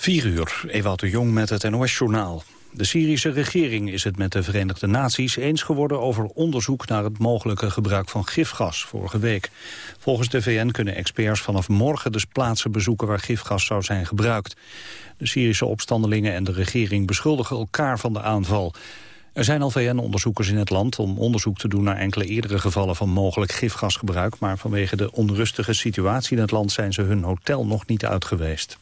4 uur, Ewout de Jong met het NOS-journaal. De Syrische regering is het met de Verenigde Naties eens geworden over onderzoek naar het mogelijke gebruik van gifgas vorige week. Volgens de VN kunnen experts vanaf morgen de plaatsen bezoeken waar gifgas zou zijn gebruikt. De Syrische opstandelingen en de regering beschuldigen elkaar van de aanval. Er zijn al VN-onderzoekers in het land om onderzoek te doen naar enkele eerdere gevallen van mogelijk gifgasgebruik, maar vanwege de onrustige situatie in het land zijn ze hun hotel nog niet uit geweest.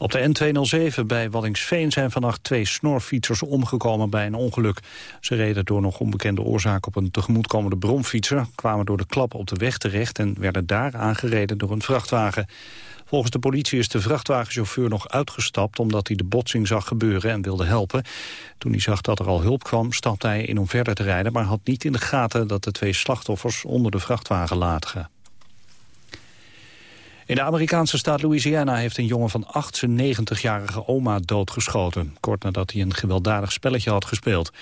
Op de N207 bij Waddingsveen zijn vannacht twee snorfietsers omgekomen bij een ongeluk. Ze reden door nog onbekende oorzaak op een tegemoetkomende bromfietser, kwamen door de klap op de weg terecht en werden daar aangereden door een vrachtwagen. Volgens de politie is de vrachtwagenchauffeur nog uitgestapt omdat hij de botsing zag gebeuren en wilde helpen. Toen hij zag dat er al hulp kwam, stapte hij in om verder te rijden, maar had niet in de gaten dat de twee slachtoffers onder de vrachtwagen lagen. In de Amerikaanse staat Louisiana heeft een jongen van 8 zijn 90-jarige oma doodgeschoten. Kort nadat hij een gewelddadig spelletje had gespeeld.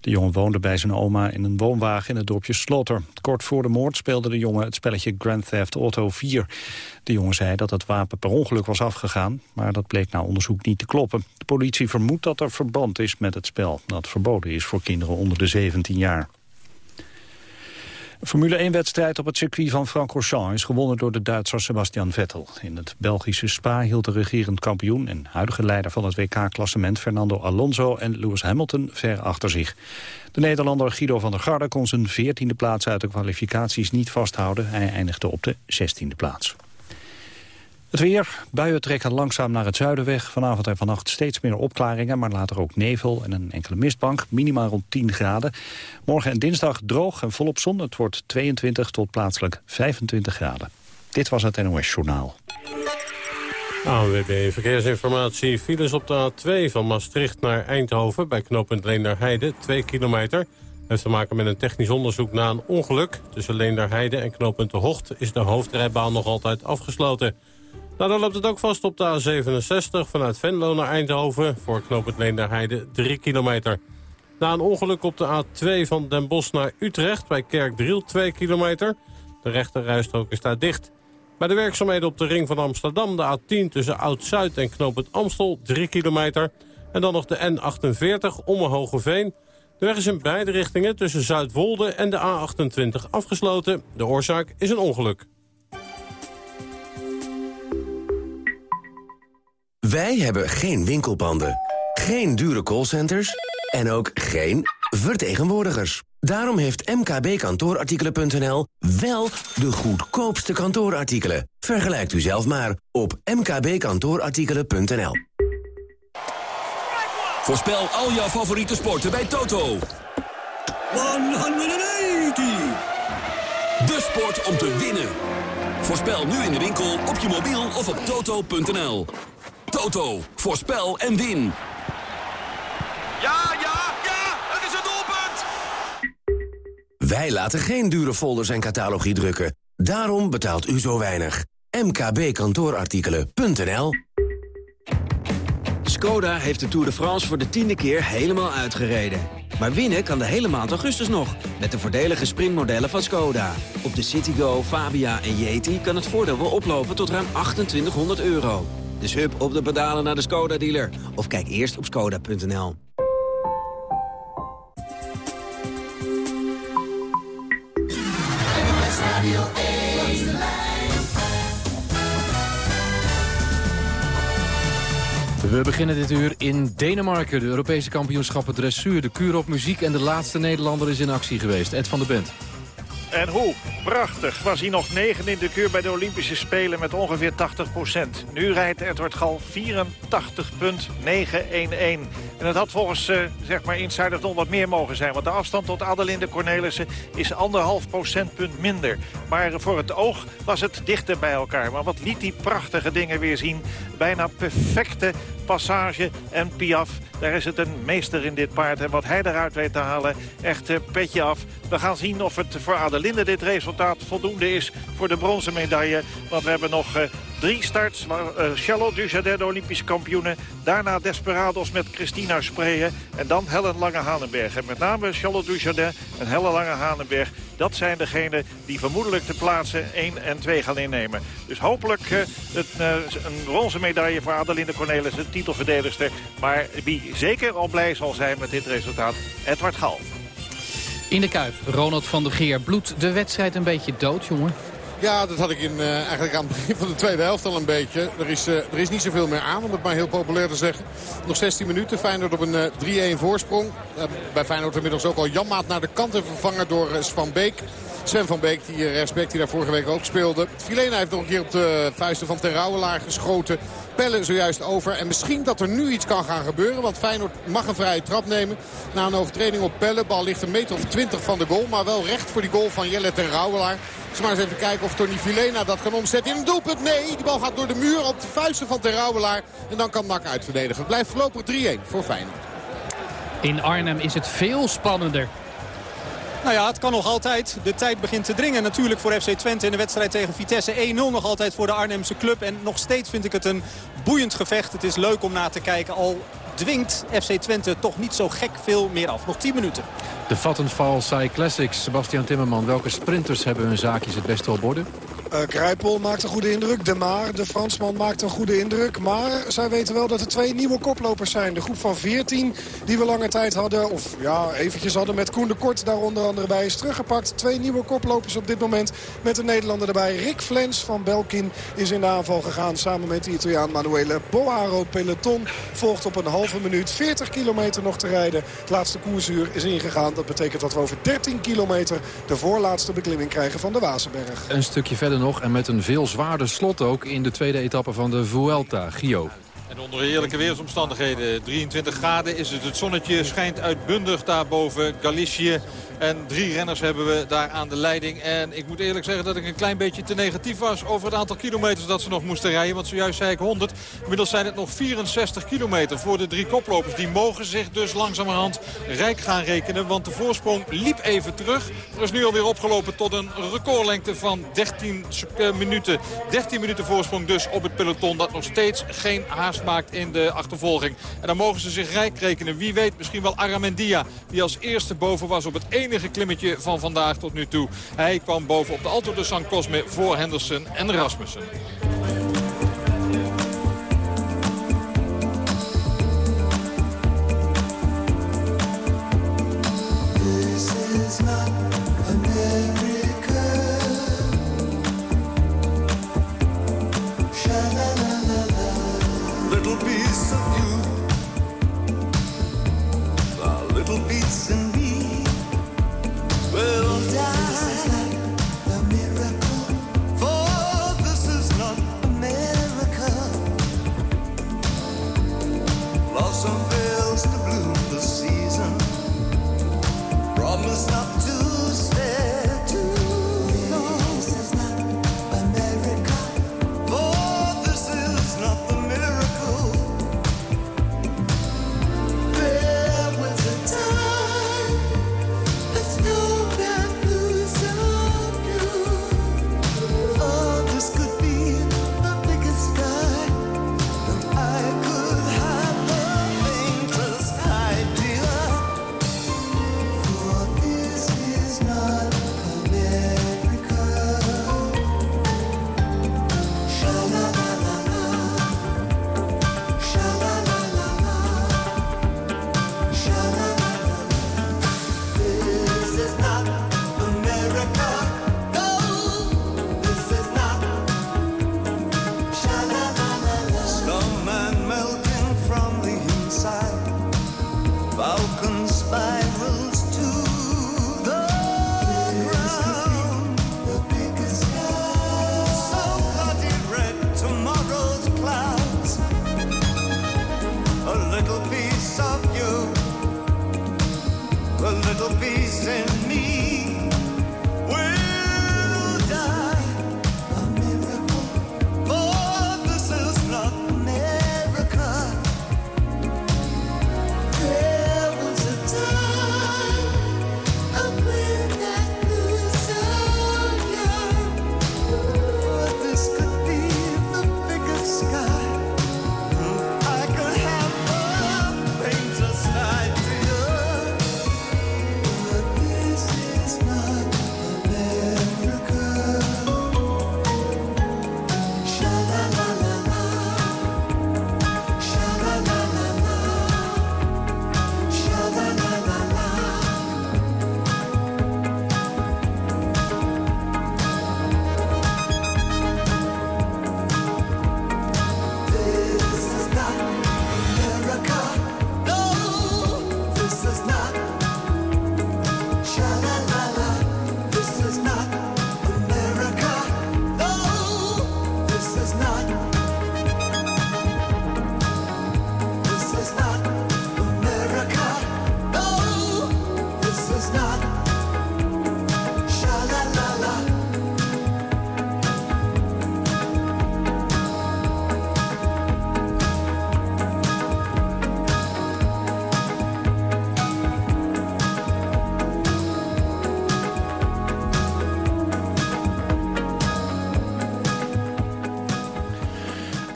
De jongen woonde bij zijn oma in een woonwagen in het dorpje Slaughter. Kort voor de moord speelde de jongen het spelletje Grand Theft Auto 4. De jongen zei dat het wapen per ongeluk was afgegaan, maar dat bleek na onderzoek niet te kloppen. De politie vermoedt dat er verband is met het spel, dat verboden is voor kinderen onder de 17 jaar. Formule 1-wedstrijd op het circuit van Francorchamps is gewonnen door de Duitser Sebastian Vettel. In het Belgische Spa hield de regerend kampioen en huidige leider van het WK-klassement Fernando Alonso en Lewis Hamilton ver achter zich. De Nederlander Guido van der Garde kon zijn 14e plaats uit de kwalificaties niet vasthouden. Hij eindigde op de 16e plaats. Het weer. Buien trekken langzaam naar het zuiden weg. Vanavond en vannacht steeds meer opklaringen, maar later ook nevel en een enkele mistbank. Minimaal rond 10 graden. Morgen en dinsdag droog en volop zon. Het wordt 22 tot plaatselijk 25 graden. Dit was het NOS Journaal. ANWB Verkeersinformatie. Files op de A2 van Maastricht naar Eindhoven... bij knooppunt Leenderheide, 2 kilometer. heeft te maken met een technisch onderzoek na een ongeluk. Tussen Leenderheide en knooppunt De Hocht is de hoofdrijbaan nog altijd afgesloten. Nou, dan loopt het ook vast op de A67 vanuit Venlo naar Eindhoven... voor knooppunt Leenderheide 3 kilometer. Na een ongeluk op de A2 van Den Bosch naar Utrecht bij Kerkdriel 2 kilometer. De rechterrijstrook is daar dicht. Bij de werkzaamheden op de ring van Amsterdam de A10 tussen Oud-Zuid en knooppunt Amstel 3 kilometer. En dan nog de N48 Omme-Hogeveen. De weg is in beide richtingen tussen Zuidwolde en de A28 afgesloten. De oorzaak is een ongeluk. Wij hebben geen winkelpanden, geen dure callcenters en ook geen vertegenwoordigers. Daarom heeft mkbkantoorartikelen.nl wel de goedkoopste kantoorartikelen. Vergelijkt u zelf maar op mkbkantoorartikelen.nl. Voorspel al jouw favoriete sporten bij Toto. 180! De sport om te winnen. Voorspel nu in de winkel, op je mobiel of op toto.nl. Toto, voorspel en win. Ja, ja, ja, het is een doelpunt! Wij laten geen dure folders en catalogie drukken. Daarom betaalt u zo weinig. mkbkantoorartikelen.nl Skoda heeft de Tour de France voor de tiende keer helemaal uitgereden. Maar winnen kan de hele maand augustus nog, met de voordelige sprintmodellen van Skoda. Op de Citigo, Fabia en Yeti kan het voordeel wel oplopen tot ruim 2800 euro. Dus hup op de pedalen naar de Skoda-dealer. Of kijk eerst op skoda.nl. We beginnen dit uur in Denemarken. De Europese kampioenschappen dressuur, de kuur op muziek... en de laatste Nederlander is in actie geweest. Ed van der Bent. En hoe prachtig was hij nog negen in de kuur bij de Olympische Spelen met ongeveer 80% Nu rijdt Edward Gal 84,911. En het had volgens uh, zeg maar Insider nog wat meer mogen zijn. Want de afstand tot Adelinde Cornelissen is anderhalf procentpunt minder. Maar voor het oog was het dichter bij elkaar. Maar wat liet die prachtige dingen weer zien. Bijna perfecte passage en Piaf. Daar is het een meester in dit paard. En wat hij eruit weet te halen, echt uh, petje af. We gaan zien of het voor Adelinde dit resultaat voldoende is voor de bronzen medaille. Want we hebben nog uh, Drie starts, uh, Charlotte Dujardin, de Olympische kampioene. Daarna Desperados met Christina Spreeën. En dan Helen Lange-Hanenberg. En met name Charlotte Dujardin en Helen Lange-Hanenberg. Dat zijn degenen die vermoedelijk de plaatsen 1 en 2 gaan innemen. Dus hopelijk uh, het, een roze medaille voor Adelinde Cornelis, de titelverdedigster. Maar wie zeker al blij zal zijn met dit resultaat, Edward Gal. In de Kuip, Ronald van der Geer. Bloedt de wedstrijd een beetje dood, jongen? Ja, dat had ik in, uh, eigenlijk aan het begin van de tweede helft al een beetje. Er is, uh, er is niet zoveel meer aan, om het maar heel populair te zeggen. Nog 16 minuten. Feyenoord op een uh, 3-1 voorsprong. bij Feyenoord inmiddels ook al Janmaat naar de kant en vervangen door Svan Beek. Sven van Beek, die respect die daar vorige week ook speelde. Filena heeft nog een keer op de vuisten van Ten Rouwelaar geschoten. Pelle zojuist over. En misschien dat er nu iets kan gaan gebeuren. Want Feyenoord mag een vrije trap nemen. Na een overtreding op Pelle. Bal ligt een meter of twintig van de goal. Maar wel recht voor die goal van Jelle Ten Rouwelaar. Dus maar eens even kijken of Tony Filena dat kan omzetten in een doelpunt. Nee, die bal gaat door de muur op de vuisten van Ten Rouwelaar. En dan kan NAC uitverdedigen. Blijft voorlopig 3-1 voor Feyenoord. In Arnhem is het veel spannender. Nou ja, het kan nog altijd. De tijd begint te dringen natuurlijk voor FC Twente in de wedstrijd tegen Vitesse. 1-0 nog altijd voor de Arnhemse club. En nog steeds vind ik het een boeiend gevecht. Het is leuk om na te kijken. Al dwingt FC Twente toch niet zo gek veel meer af. Nog 10 minuten. De Vattenfall Sai Classics. Sebastian Timmerman, welke sprinters hebben hun zaakjes het beste op orde? Uh, Krijpel maakt een goede indruk. De Maar, de Fransman, maakt een goede indruk. Maar zij weten wel dat er twee nieuwe koplopers zijn. De groep van 14 die we lange tijd hadden. Of ja, eventjes hadden met Koen de Kort daar onder andere bij is teruggepakt. Twee nieuwe koplopers op dit moment met een Nederlander erbij. Rick Flens van Belkin is in de aanval gegaan samen met de Italiaan Manuele Boaro. Peloton volgt op een halve minuut. 40 kilometer nog te rijden. Het laatste koersuur is ingegaan. Dat betekent dat we over 13 kilometer de voorlaatste beklimming krijgen van de Wazenberg. Een stukje verder nog en met een veel zwaarder slot ook in de tweede etappe van de Vuelta. Gio. En onder heerlijke weersomstandigheden. 23 graden is het. Het zonnetje schijnt uitbundig daar boven Galicië. En drie renners hebben we daar aan de leiding. En ik moet eerlijk zeggen dat ik een klein beetje te negatief was over het aantal kilometers dat ze nog moesten rijden. Want zojuist zei ik 100. Inmiddels zijn het nog 64 kilometer voor de drie koplopers. Die mogen zich dus langzamerhand rijk gaan rekenen. Want de voorsprong liep even terug. Er is nu alweer opgelopen tot een recordlengte van 13 minuten. 13 minuten voorsprong dus op het peloton. Dat nog steeds geen haast maakt in de achtervolging. En dan mogen ze zich rijk rekenen. Wie weet misschien wel Aramendia. Die als eerste boven was op het enige klimmetje van vandaag tot nu toe. Hij kwam boven op de Alto de San Cosme voor Henderson en Rasmussen.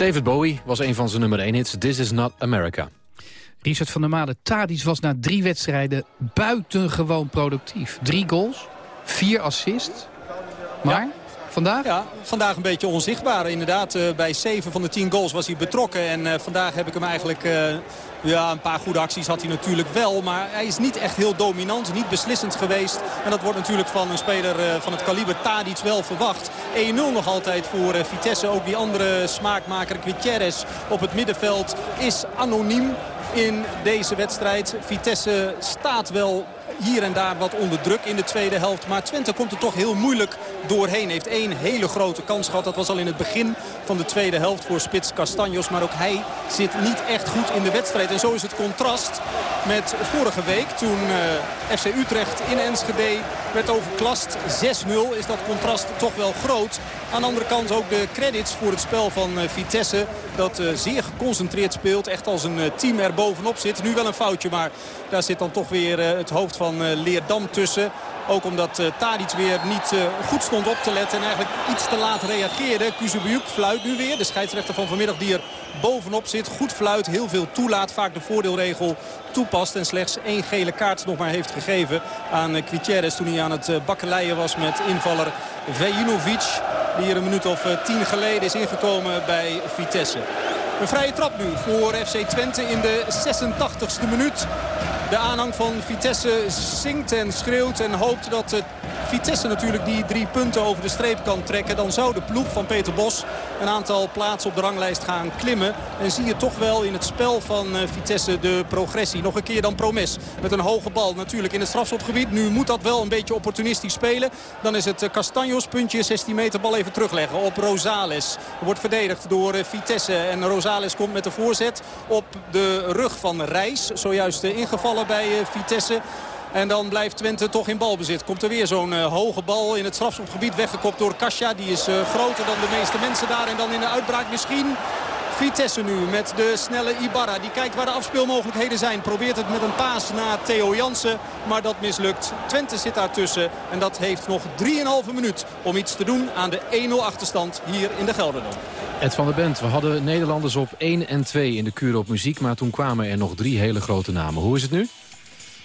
David Bowie was een van zijn nummer 1 hits. This is not America. Richard van der Made, Tadic was na drie wedstrijden buitengewoon productief. Drie goals, vier assists. Maar vandaag? Ja, vandaag een beetje onzichtbaar. Inderdaad, uh, bij zeven van de tien goals was hij betrokken. En uh, vandaag heb ik hem eigenlijk... Uh, ja, een paar goede acties had hij natuurlijk wel. Maar hij is niet echt heel dominant, niet beslissend geweest. En dat wordt natuurlijk van een speler van het kaliber Tadic wel verwacht. 1-0 nog altijd voor Vitesse. Ook die andere smaakmaker Gutierrez op het middenveld is anoniem in deze wedstrijd. Vitesse staat wel hier en daar wat onder druk in de tweede helft. Maar Twente komt er toch heel moeilijk doorheen. Heeft één hele grote kans gehad. Dat was al in het begin van de tweede helft voor Spits Castanjos. Maar ook hij zit niet echt goed in de wedstrijd. En zo is het contrast met vorige week. Toen uh, FC Utrecht in Enschede werd overklast. 6-0 is dat contrast toch wel groot. Aan de andere kant ook de credits voor het spel van uh, Vitesse. Dat uh, zeer geconcentreerd speelt. Echt als een team er bovenop zit. Nu wel een foutje, maar daar zit dan toch weer het hoofd van Leerdam tussen. Ook omdat uh, Tadic weer niet uh, goed stond op te letten en eigenlijk iets te laat reageerde. Kuzubiuk fluit nu weer. De scheidsrechter van vanmiddag die er bovenop zit. Goed fluit, heel veel toelaat. Vaak de voordeelregel toepast. En slechts één gele kaart nog maar heeft gegeven aan uh, toen hij aan het bakkeleien was met invaller Vejinovic. Die hier een minuut of tien geleden is ingekomen bij Vitesse. Een vrije trap nu voor FC Twente in de 86e minuut. De aanhang van Vitesse zingt en schreeuwt en hoopt dat Vitesse natuurlijk die drie punten over de streep kan trekken. Dan zou de ploeg van Peter Bos een aantal plaatsen op de ranglijst gaan klimmen. En zie je toch wel in het spel van eh, Vitesse de progressie. Nog een keer dan Promes met een hoge bal natuurlijk in het strafschopgebied. Nu moet dat wel een beetje opportunistisch spelen. Dan is het eh, Castanjos puntje 16 meter bal even terugleggen op Rosales. Wordt verdedigd door eh, Vitesse en Rosales komt met de voorzet op de rug van Reis. Zojuist ingevallen bij Vitesse. En dan blijft Twente toch in balbezit. Komt er weer zo'n uh, hoge bal in het strafschopgebied weggekopt door Kasia. Die is uh, groter dan de meeste mensen daar. En dan in de uitbraak misschien Vitesse nu met de snelle Ibarra. Die kijkt waar de afspeelmogelijkheden zijn. Probeert het met een paas naar Theo Jansen. Maar dat mislukt. Twente zit daartussen. En dat heeft nog 3,5 minuut om iets te doen aan de 1-0 achterstand hier in de Gelderland. Ed van der Bent, we hadden Nederlanders op 1 en 2 in de kuur op muziek. Maar toen kwamen er nog drie hele grote namen. Hoe is het nu?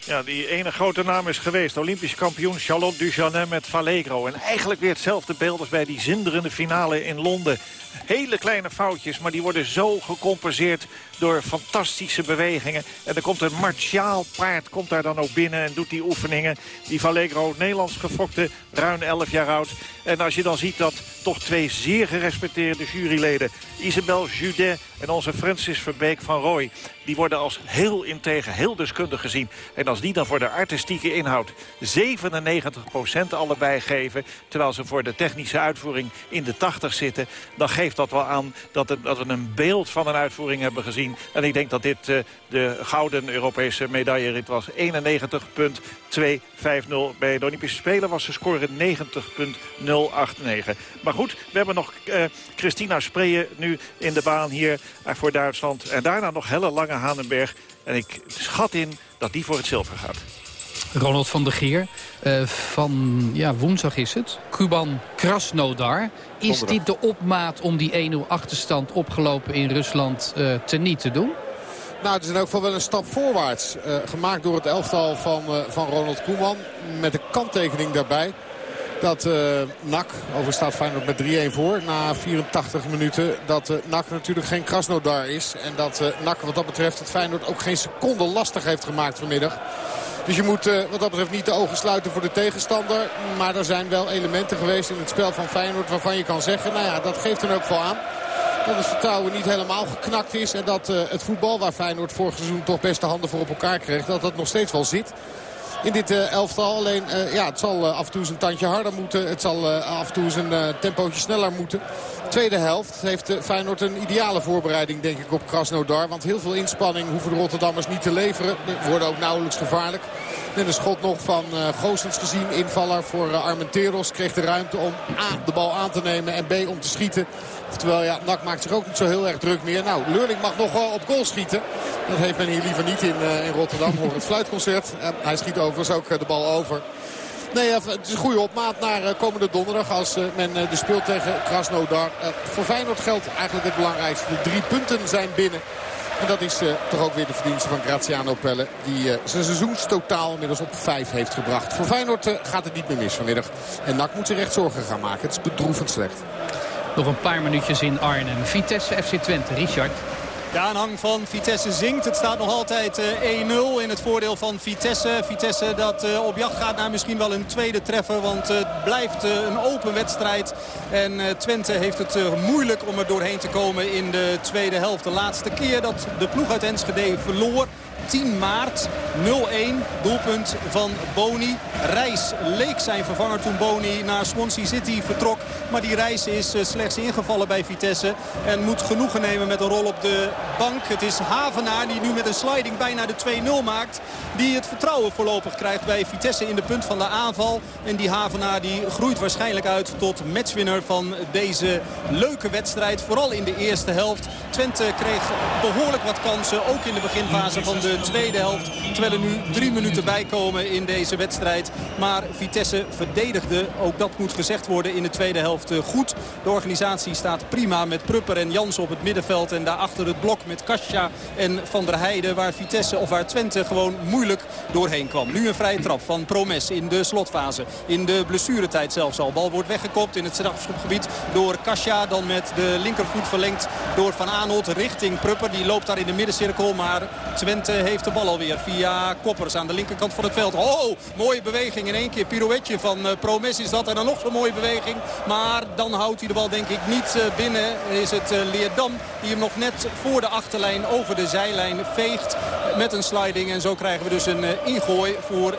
Ja, die ene grote naam is geweest. Olympisch kampioen Charlotte Dujanin met Vallegro. En eigenlijk weer hetzelfde beeld als bij die zinderende finale in Londen. Hele kleine foutjes, maar die worden zo gecompenseerd door fantastische bewegingen. En er komt een martiaal paard komt daar dan ook binnen en doet die oefeningen. Die Vallegro, Nederlands gefokte, ruim 11 jaar oud. En als je dan ziet dat toch twee zeer gerespecteerde juryleden... Isabel Judet en onze Francis Verbeek van Roy... die worden als heel integer, heel deskundig gezien. En als die dan voor de artistieke inhoud 97% allebei geven... terwijl ze voor de technische uitvoering in de 80 zitten... dan geeft dat wel aan dat, dat we een beeld van een uitvoering hebben gezien. En ik denk dat dit uh, de gouden Europese medaillerit was. 91.250 bij de Olympische Spelen was de score 90.089. Maar goed, we hebben nog uh, Christina Spreeën nu in de baan hier uh, voor Duitsland. En daarna nog Helle Lange Hanenberg. En ik schat in dat die voor het zilver gaat. Ronald van der Geer, uh, van ja, woensdag is het. Kuban Krasnodar. Is dit de opmaat om die 1-0 achterstand opgelopen in Rusland uh, teniet te doen? Nou, het is in elk geval wel een stap voorwaarts. Uh, gemaakt door het elftal van, van Ronald Koeman. Met de kanttekening daarbij. Dat uh, NAC, over staat Feyenoord met 3-1 voor na 84 minuten. Dat uh, NAC natuurlijk geen Krasnodar is. En dat uh, NAC wat dat betreft het Feyenoord ook geen seconde lastig heeft gemaakt vanmiddag. Dus je moet uh, wat dat betreft niet de ogen sluiten voor de tegenstander. Maar er zijn wel elementen geweest in het spel van Feyenoord waarvan je kan zeggen... nou ja, dat geeft er ook wel aan. Dat het vertrouwen niet helemaal geknakt is. En dat uh, het voetbal waar Feyenoord vorig seizoen toch best de handen voor op elkaar kreeg... dat dat nog steeds wel zit in dit uh, elftal. Alleen ja, het zal af en toe zijn tandje harder moeten. Het zal af en toe zijn tempootje sneller moeten. Tweede helft heeft Feyenoord een ideale voorbereiding denk ik op Krasnodar. Want heel veel inspanning hoeven de Rotterdammers niet te leveren. Worden ook nauwelijks gevaarlijk. Net een schot nog van uh, Goossens gezien. Invaller voor uh, Armenteros. Kreeg de ruimte om A, de bal aan te nemen en B, om te schieten. Terwijl ja, Nak maakt zich ook niet zo heel erg druk meer. Nou, Leurling mag nog wel op goal schieten. Dat heeft men hier liever niet in, in Rotterdam. Voor het fluitconcert. hij schiet overigens ook de bal over. Nee, het is een goede opmaat naar uh, komende donderdag als uh, men uh, de speelt tegen Krasnodar. voor Feyenoord geldt eigenlijk het belangrijkste. De drie punten zijn binnen. En dat is toch ook weer de verdienste van Graziano Pelle. Die zijn seizoenstotaal inmiddels op vijf heeft gebracht. Voor Feyenoord gaat het niet meer mis vanmiddag. En NAC moet zich echt zorgen gaan maken. Het is bedroevend slecht. Nog een paar minuutjes in Arnhem. Vitesse FC Twente. Richard. De aanhang van Vitesse zingt. Het staat nog altijd 1-0 eh, in het voordeel van Vitesse. Vitesse dat eh, op jacht gaat naar misschien wel een tweede treffer. Want het blijft eh, een open wedstrijd. En Twente heeft het moeilijk om er doorheen te komen in de tweede helft. De laatste keer dat de ploeg uit Enschede verloor 10 maart 0-1. Doelpunt van Boni. Reis leek zijn vervanger toen Boni naar Swansea City vertrok. Maar die reis is eh, slechts ingevallen bij Vitesse. En moet genoegen nemen met een rol op de bank. Het is Havenaar die nu met een sliding bijna de 2-0 maakt. Die het vertrouwen voorlopig krijgt bij Vitesse in de punt van de aanval. En die Havenaar die groeit waarschijnlijk uit tot matchwinner van deze leuke wedstrijd. Vooral in de eerste helft. Twente kreeg behoorlijk wat kansen. Ook in de beginfase van de tweede helft. Terwijl er nu drie minuten bij komen in deze wedstrijd. Maar Vitesse verdedigde, ook dat moet gezegd worden, in de tweede helft eh, goed. De organisatie staat prima met Prupper en Jans op het middenveld. En daarachter het blok met Kasia en Van der Heijden. Waar Vitesse of waar Twente gewoon moeilijk doorheen kwam. Nu een vrije trap van Promes in de slotfase. In de blessuretijd zelfs al. Bal wordt weggekopt in het strafschopgebied door Kasia. Dan met de linkervoet verlengd door Van Aanholt richting Prupper. Die loopt daar in de middencirkel. Maar Twente heeft de bal alweer via Koppers aan de linkerkant van het veld. Oh, mooie beweging in één keer. Pirouetje van uh, Promes is dat. En dan nog zo'n mooie beweging. Maar dan houdt hij de bal denk ik niet uh, binnen. Is het uh, Leerdam die hem nog net voor de achterlijn over de zijlijn veegt. Met een sliding. En zo krijgen we dus een ingooi voor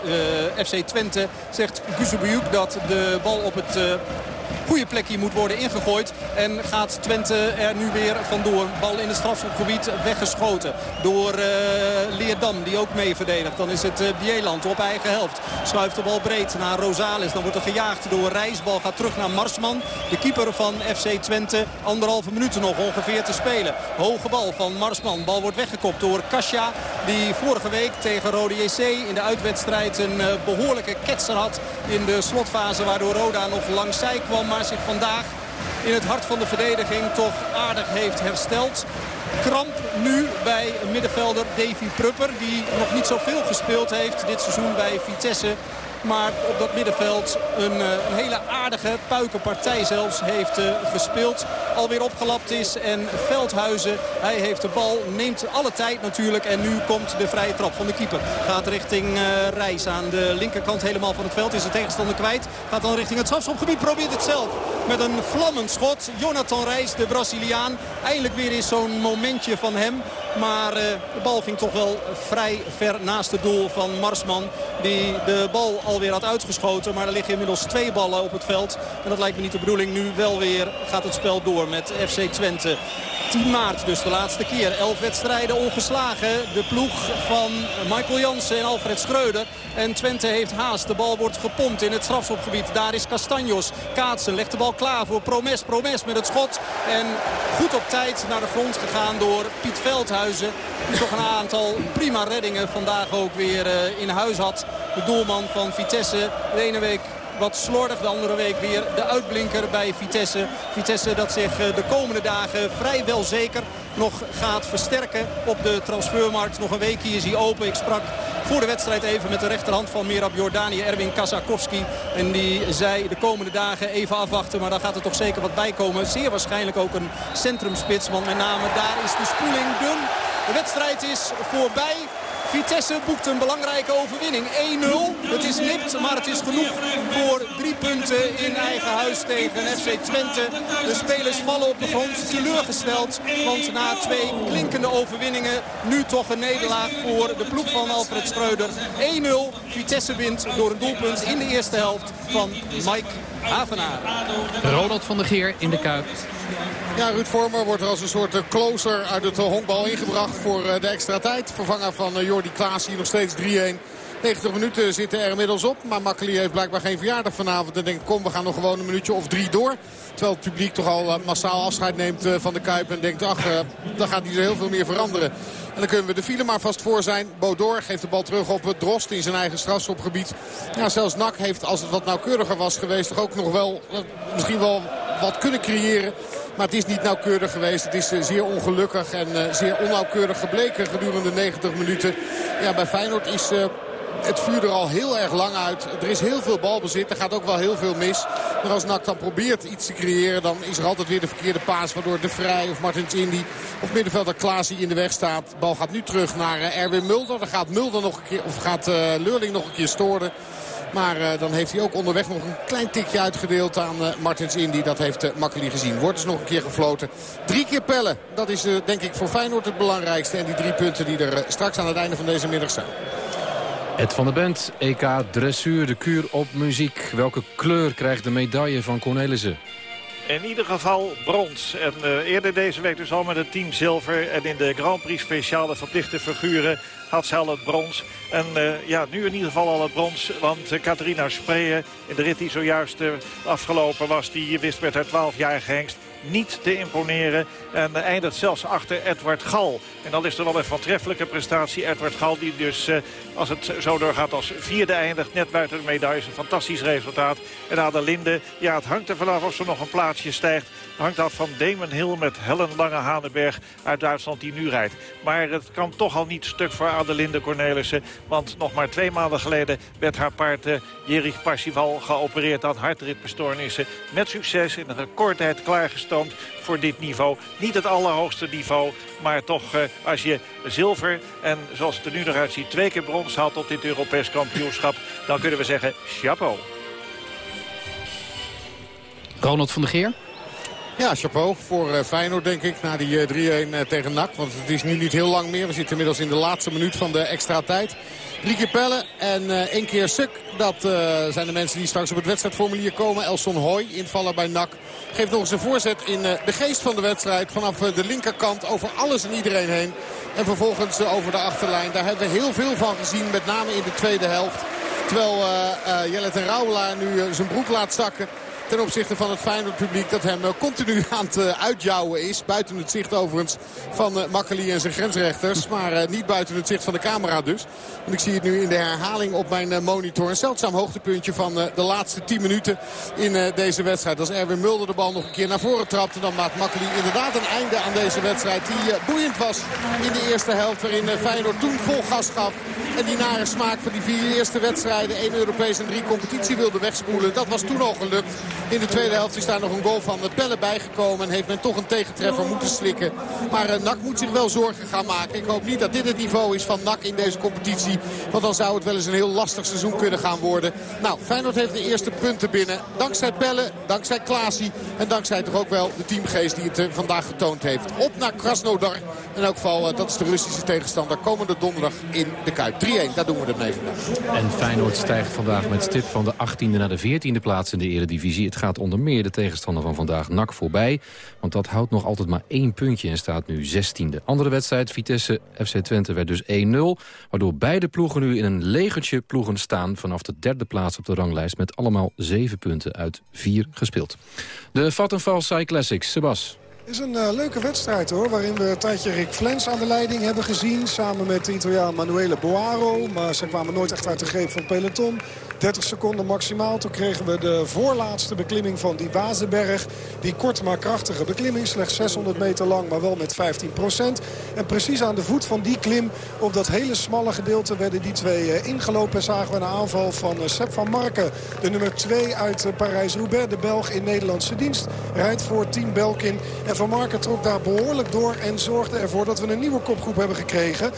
FC Twente. Zegt Guzebujuk dat de bal op het goede plekje moet worden ingegooid. En gaat Twente er nu weer vandoor. Bal in het strafschopgebied weggeschoten door uh, Leerdam die ook mee verdedigt. Dan is het uh, Bieland op eigen helft. Schuift de bal breed naar Rosales. Dan wordt er gejaagd door Reis. Bal gaat terug naar Marsman. De keeper van FC Twente. Anderhalve minuten nog ongeveer te spelen. Hoge bal van Marsman. Bal wordt weggekopt door Kasia. Die vorige week tegen Rode JC in de uitwedstrijd een uh, behoorlijke ketser had. In de slotfase waardoor Roda nog langs zij kwam zich vandaag in het hart van de verdediging toch aardig heeft hersteld. Kramp nu bij middenvelder Davy Prupper. Die nog niet zoveel gespeeld heeft dit seizoen bij Vitesse. Maar op dat middenveld een, eh, een hele aardige puikenpartij zelfs heeft uh, gespeeld. Alweer opgelapt is. En Veldhuizen, hij heeft de bal, neemt alle tijd natuurlijk. En nu komt de vrije trap van de keeper. Gaat richting uh, Reis aan de linkerkant helemaal van het veld. Is de tegenstander kwijt. Gaat dan richting het strafschopgebied. Probeert het zelf met een vlammend schot. Jonathan Reis, de Braziliaan. Eindelijk weer eens zo'n momentje van hem. Maar uh, de bal ging toch wel vrij ver naast het doel van Marsman. Die de bal alweer had uitgeschoten. Maar er liggen inmiddels twee ballen op het veld. En dat lijkt me niet de bedoeling. Nu wel weer gaat het spel door met FC Twente. 10 maart dus de laatste keer. 11 wedstrijden ongeslagen. De ploeg van Michael Jansen en Alfred Schreuder. En Twente heeft haast. De bal wordt gepompt in het strafschopgebied. Daar is Castanjos. Kaatsen legt de bal klaar voor Promes. Promes met het schot. En goed op tijd naar de grond gegaan door Piet Veldhuizen. Die toch een aantal prima reddingen vandaag ook weer eh, in huis had. De doelman van Vitesse. De wat slordig. De andere week weer de uitblinker bij Vitesse. Vitesse dat zich eh, de komende dagen vrijwel zeker nog gaat versterken op de transfermarkt. Nog een weekje is hij open. Ik sprak voor de wedstrijd even met de rechterhand van Mirab Jordanië, Erwin Kazakowski. En die zei de komende dagen even afwachten. Maar dan gaat er toch zeker wat bij komen. Zeer waarschijnlijk ook een centrumspits. Want met name daar is de spoeling dun. De wedstrijd is voorbij. Vitesse boekt een belangrijke overwinning. 1-0. Het is nipt, maar het is genoeg voor drie punten in eigen huis tegen FC Twente. De spelers vallen op de grond, teleurgesteld. Want na twee klinkende overwinningen nu toch een nederlaag voor de ploeg van Alfred Schreuder. 1-0. Vitesse wint door een doelpunt in de eerste helft van Mike Havenaar. Ronald van der Geer in de Kuip. Ja, Ruud Vormer wordt er als een soort eh, closer uit het honkbal ingebracht voor eh, de extra tijd. Vervanger van eh, Jordi Klaas hier nog steeds 3-1. 90 minuten zitten er inmiddels op. Maar Makkeli heeft blijkbaar geen verjaardag vanavond. En denkt, kom, we gaan nog gewoon een minuutje of drie door. Terwijl het publiek toch al massaal afscheid neemt van de Kuip. En denkt, ach, dan gaat zo heel veel meer veranderen. En dan kunnen we de file maar vast voor zijn. Bodor geeft de bal terug op Drost in zijn eigen strafschopgebied. Ja, zelfs Nak heeft, als het wat nauwkeuriger was geweest... toch ook nog wel, misschien wel wat kunnen creëren. Maar het is niet nauwkeurig geweest. Het is zeer ongelukkig en zeer onnauwkeurig gebleken gedurende 90 minuten. Ja, bij Feyenoord is het vuur er al heel erg lang uit. Er is heel veel balbezit. Er gaat ook wel heel veel mis. Maar als NAC dan probeert iets te creëren... dan is er altijd weer de verkeerde paas. Waardoor De Vrij of Martins Indy of middenvelder Klaas in de weg staat. De bal gaat nu terug naar Erwin Mulder. Dan gaat Mulder nog een keer, of gaat uh, Leurling nog een keer storen. Maar uh, dan heeft hij ook onderweg nog een klein tikje uitgedeeld aan uh, Martins Indy. Dat heeft uh, Makkeli gezien. Wordt dus nog een keer gefloten. Drie keer pellen. Dat is denk ik voor Feyenoord het belangrijkste. En die drie punten die er straks aan het einde van deze middag zijn. Ed van der Bent, EK Dressuur, de kuur op muziek. Welke kleur krijgt de medaille van Cornelissen? In ieder geval brons. En uh, eerder deze week dus al met het team zilver. En in de Grand Prix speciale verplichte figuren had ze al het brons. En uh, ja, nu in ieder geval al het brons. Want uh, Catharina Spreeën in de rit die zojuist afgelopen was... die wist met haar 12-jarige hengst niet te imponeren. En eindigt zelfs achter Edward Gal. En dan is er wel een voortreffelijke prestatie. Edward Gal die dus, als het zo doorgaat, als vierde eindigt. Net buiten de medaille. Een fantastisch resultaat. En Adelinde, ja, het hangt er vanaf of ze nog een plaatsje stijgt. Hangt af van Damon Hill met Helen Lange-Hanenberg uit Duitsland die nu rijdt. Maar het kan toch al niet stuk voor Adelinde Cornelissen. Want nog maar twee maanden geleden werd haar paard uh, Jerich geopereerd aan hartritbestoornissen. Met succes in een recordtijd klaargestoomd voor dit niveau. Niet het allerhoogste niveau, maar toch uh, als je zilver en zoals het er nu nog uitziet twee keer brons haalt op dit Europees kampioenschap. Dan kunnen we zeggen chapeau. Ronald van der Geer. Ja, chapeau voor uh, Feyenoord denk ik. Na die uh, 3-1 uh, tegen NAC. Want het is nu niet heel lang meer. We zitten inmiddels in de laatste minuut van de extra tijd. Drie keer pellen en één keer suk. Dat zijn de mensen die straks op het wedstrijdformulier komen. Elson Hoy, invaller bij NAC. Geeft nog eens een voorzet in de geest van de wedstrijd. Vanaf de linkerkant over alles en iedereen heen. En vervolgens over de achterlijn. Daar hebben we heel veel van gezien. Met name in de tweede helft. Terwijl Jellet en Rauwelaar nu zijn broek laat zakken ten opzichte van het Feyenoord publiek dat hem continu aan het uitjouwen is. Buiten het zicht overigens van Makkeli en zijn grensrechters. Maar niet buiten het zicht van de camera dus. Want ik zie het nu in de herhaling op mijn monitor. Een zeldzaam hoogtepuntje van de laatste 10 minuten in deze wedstrijd. Als Erwin Mulder de bal nog een keer naar voren trapt. Dan maakt Makkeli inderdaad een einde aan deze wedstrijd. Die boeiend was in de eerste helft. Waarin Feyenoord toen vol gas gaf. En die nare smaak van die vier eerste wedstrijden. één Europees en drie competitie wilde wegspoelen. Dat was toen al gelukt. In de tweede helft is daar nog een goal van Pelle bijgekomen. En heeft men toch een tegentreffer moeten slikken. Maar uh, NAC moet zich wel zorgen gaan maken. Ik hoop niet dat dit het niveau is van NAC in deze competitie. Want dan zou het wel eens een heel lastig seizoen kunnen gaan worden. Nou, Feyenoord heeft de eerste punten binnen. Dankzij Pelle, dankzij Klaasie. En dankzij toch ook wel de teamgeest die het uh, vandaag getoond heeft. Op naar Krasnodar. In elk geval, uh, dat is de Russische tegenstander. Komende donderdag in de Kuip. 3-1, daar doen we het mee vandaag. En Feyenoord stijgt vandaag met stip van de 18e naar de 14e plaats in de Eredivisie. Het gaat onder meer de tegenstander van vandaag NAC voorbij. Want dat houdt nog altijd maar één puntje en staat nu 16e. Andere wedstrijd, Vitesse FC Twente, werd dus 1-0. Waardoor beide ploegen nu in een legertje ploegen staan... vanaf de derde plaats op de ranglijst... met allemaal zeven punten uit vier gespeeld. De Vattenfall Sai Classics, Sebas. Is een uh, leuke wedstrijd hoor, waarin we een tijdje Rick Flens aan de leiding hebben gezien. Samen met de Italiaan Manuele Boaro. Maar ze kwamen nooit echt uit de greep van peloton. 30 seconden maximaal. Toen kregen we de voorlaatste beklimming van die Wazenberg. Die kort maar krachtige beklimming. Slechts 600 meter lang, maar wel met 15 procent. En precies aan de voet van die klim, op dat hele smalle gedeelte... werden die twee uh, ingelopen. En zagen we een aanval van uh, Sepp van Marken. De nummer 2 uit Parijs-Roubaix. De Belg in Nederlandse dienst. Rijdt voor Team Belkin. En van Marken trok daar behoorlijk door. En zorgde ervoor dat we een nieuwe kopgroep hebben gekregen.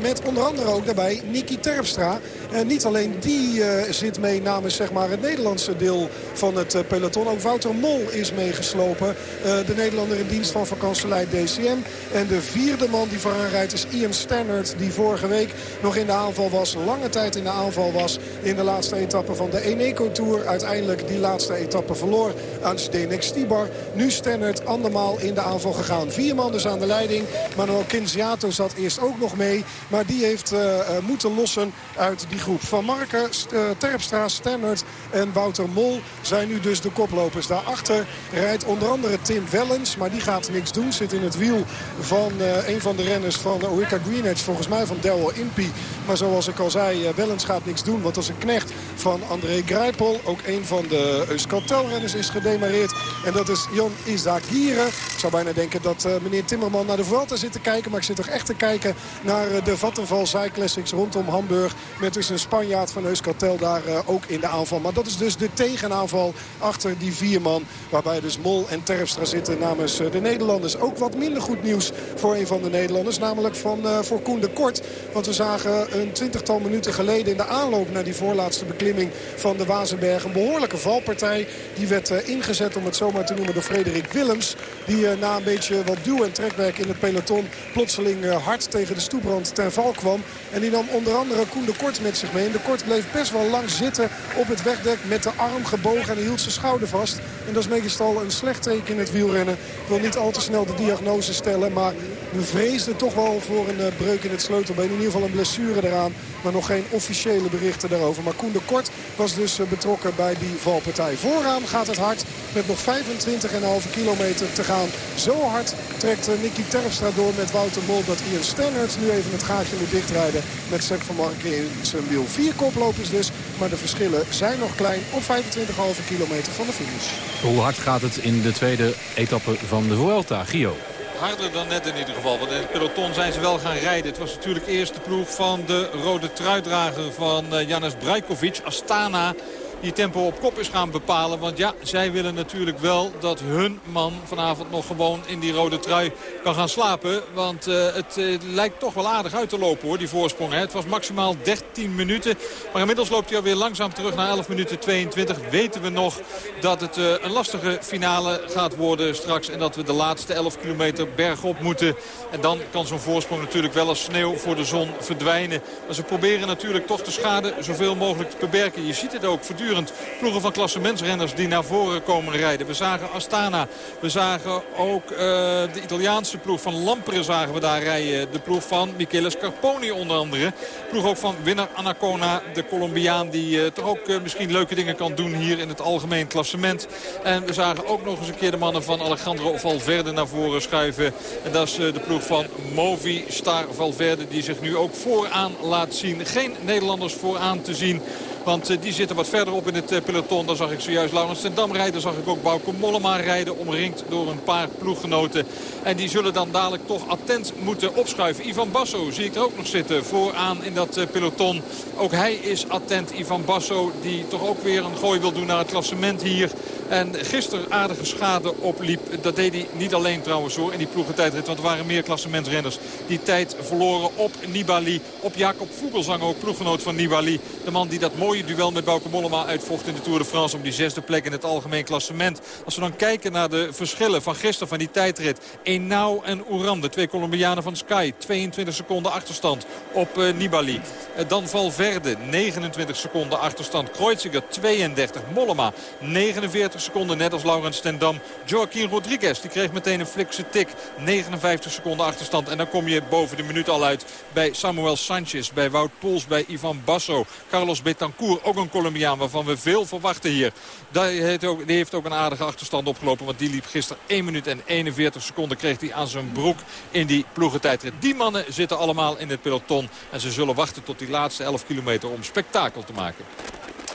met onder andere ook daarbij Niki Terpstra. En niet alleen die zit mee namens zeg maar, het Nederlandse deel van het uh, peloton. Ook Wouter Mol is meegeslopen. De Nederlander in dienst van vakantselei DCM. En de vierde man die vooraan rijdt is Ian Stannard. Die vorige week nog in de aanval was. Lange tijd in de aanval was in de laatste etappe van de Eneco Tour. Uiteindelijk die laatste etappe verloor aan Zdenek Stibar. Nu Stannard andermaal in de aanval gegaan. Vier man dus aan de leiding. Manuel Kinziato zat eerst ook nog mee. Maar die heeft uh, moeten lossen uit die groep. Van Marken, uh, Terpstra, Stannard en Wouter Mol zijn nu dus de koplopers. Daarachter rijdt onder andere Tim Wellens. Maar die gaat niks doen. Zit in het wiel van een van de renners van Orica Greenedge. Volgens mij van Daryl Impey. Maar zoals ik al zei, Wellens gaat niks doen. Want dat is een knecht van André Grijpel. Ook een van de Euskaltel-renners is gedemareerd. En dat is Jan Izagire. Ik zou bijna denken dat uh, meneer Timmerman naar de Vuelta zit te kijken. Maar ik zit toch echt te kijken naar uh, de Vattenval Cyclassics rondom Hamburg. Met dus een Spanjaard van Euskaltel daar uh, ook in de aanval. Maar dat is dus de tegenaanval achter die vier man. Waarbij dus Mol en Terpstra zitten namens de Nederlanders. Ook wat minder goed nieuws voor een van de Nederlanders. Namelijk van, voor Koen de Kort. Want we zagen een twintigtal minuten geleden in de aanloop naar die voorlaatste beklimming van de Wazenberg. Een behoorlijke valpartij. Die werd ingezet om het zomaar te noemen door Frederik Willems. Die na een beetje wat duw- en trekwerk in het peloton plotseling hard tegen de stoeprand ten val kwam. En die nam onder andere Koen de Kort met zich mee. En de Kort bleef best wel lang zitten op het wegdek met de arm gebogen en hield zijn schouder vast. En dat is meestal een slecht teken in het wielrennen. Ik wil niet al te snel de diagnose stellen, maar we vreesden toch wel voor een breuk in het sleutelbeen. In ieder geval een blessure eraan, maar nog geen officiële berichten daarover. Maar Koen de Kort was dus betrokken bij die valpartij. Vooraan gaat het hard met nog 25,5 kilometer te gaan. Zo hard trekt Nicky Terpstra door met Wouter Mol dat Ian Stannard nu even het gaatje moet dichtrijden met Sepp van Marken in zijn wiel. Vier koplopers dus, maar de verschillen zijn nog klein op 25,5 kilometer van de finish. Hoe hard gaat het in de tweede etappe van de Vuelta, Gio? Harder dan net in ieder geval. Want in het peloton zijn ze wel gaan rijden. Het was natuurlijk eerst de ploeg van de rode truitdrager van Janis Brajkovic, Astana die tempo op kop is gaan bepalen. Want ja, zij willen natuurlijk wel dat hun man vanavond nog gewoon in die rode trui kan gaan slapen. Want uh, het uh, lijkt toch wel aardig uit te lopen hoor, die voorsprong. Hè. Het was maximaal 13 minuten. Maar inmiddels loopt hij alweer langzaam terug naar 11 minuten 22. Weten we nog dat het uh, een lastige finale gaat worden straks. En dat we de laatste 11 kilometer bergop moeten. En dan kan zo'n voorsprong natuurlijk wel als sneeuw voor de zon verdwijnen. Maar ze proberen natuurlijk toch de schade zoveel mogelijk te beperken. Je ziet het ook voortdurend ploegen van klassementsrenners die naar voren komen rijden. We zagen Astana. We zagen ook uh, de Italiaanse ploeg van Lampere zagen we daar rijden. De ploeg van Michele Scarponi onder andere. Ploeg ook van winnaar Anacona, de Colombiaan die uh, toch ook uh, misschien leuke dingen kan doen hier in het algemeen klassement. En we zagen ook nog eens een keer de mannen van Alejandro Valverde naar voren schuiven. En dat is de ploeg van Movi Star Valverde die zich nu ook vooraan laat zien. Geen Nederlanders vooraan te zien. Want uh, die zitten wat verder op in het uh, peloton. Daar zag ik zojuist Laurens ten Dam rijden. Zag ik ook Bauke Mollema rijden. Omringd door een paar ploeggenoten. En die zullen dan dadelijk toch attent moeten opschuiven. Ivan Basso zie ik er ook nog zitten. Vooraan in dat uh, peloton. Ook hij is attent. Ivan Basso die toch ook weer een gooi wil doen naar het klassement hier. En gisteren aardige schade opliep. Dat deed hij niet alleen trouwens hoor in die ploegentijdrit. Want er waren meer klassementsrenners die tijd verloren op Nibali. Op Jacob Vogelsang ook ploeggenoot van Nibali. De man die dat mooie duel met Bauke Mollema uitvocht in de Tour de France. Om die zesde plek in het algemeen klassement. Als we dan kijken naar de verschillen van gisteren van die tijdrit. Enau en Oeran, de twee Colombianen van Sky. 22 seconden achterstand op uh, Nibali. Uh, dan Valverde, 29 seconden achterstand. Kreuziger, 32. Mollema, 49 seconden. Net als Laurens ten Dam. Joaquin Rodriguez, die kreeg meteen een flikse tik. 59 seconden achterstand. En dan kom je boven de minuut al uit bij Samuel Sanchez. Bij Wout Poels, bij Ivan Basso. Carlos Betancourt, ook een Colombiaan waarvan we veel verwachten hier. Die heeft, ook, die heeft ook een aardige achterstand opgelopen. Want die liep gisteren 1 minuut en 41 seconden. Kreeg hij aan zijn broek in die ploegentijdrit. Die mannen zitten allemaal in het peloton. En ze zullen wachten tot die laatste 11 kilometer om spektakel te maken.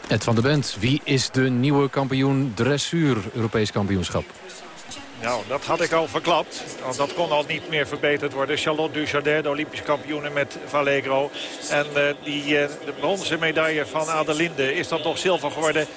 Ed van der Bent, wie is de nieuwe kampioen dressuur Europees kampioenschap? Nou, dat had ik al verklapt. Want dat kon al niet meer verbeterd worden. Charlotte Dujardin, de Olympisch kampioene met Vallegro. En uh, die, uh, de bronzen medaille van Adelinde is dan toch zilver geworden.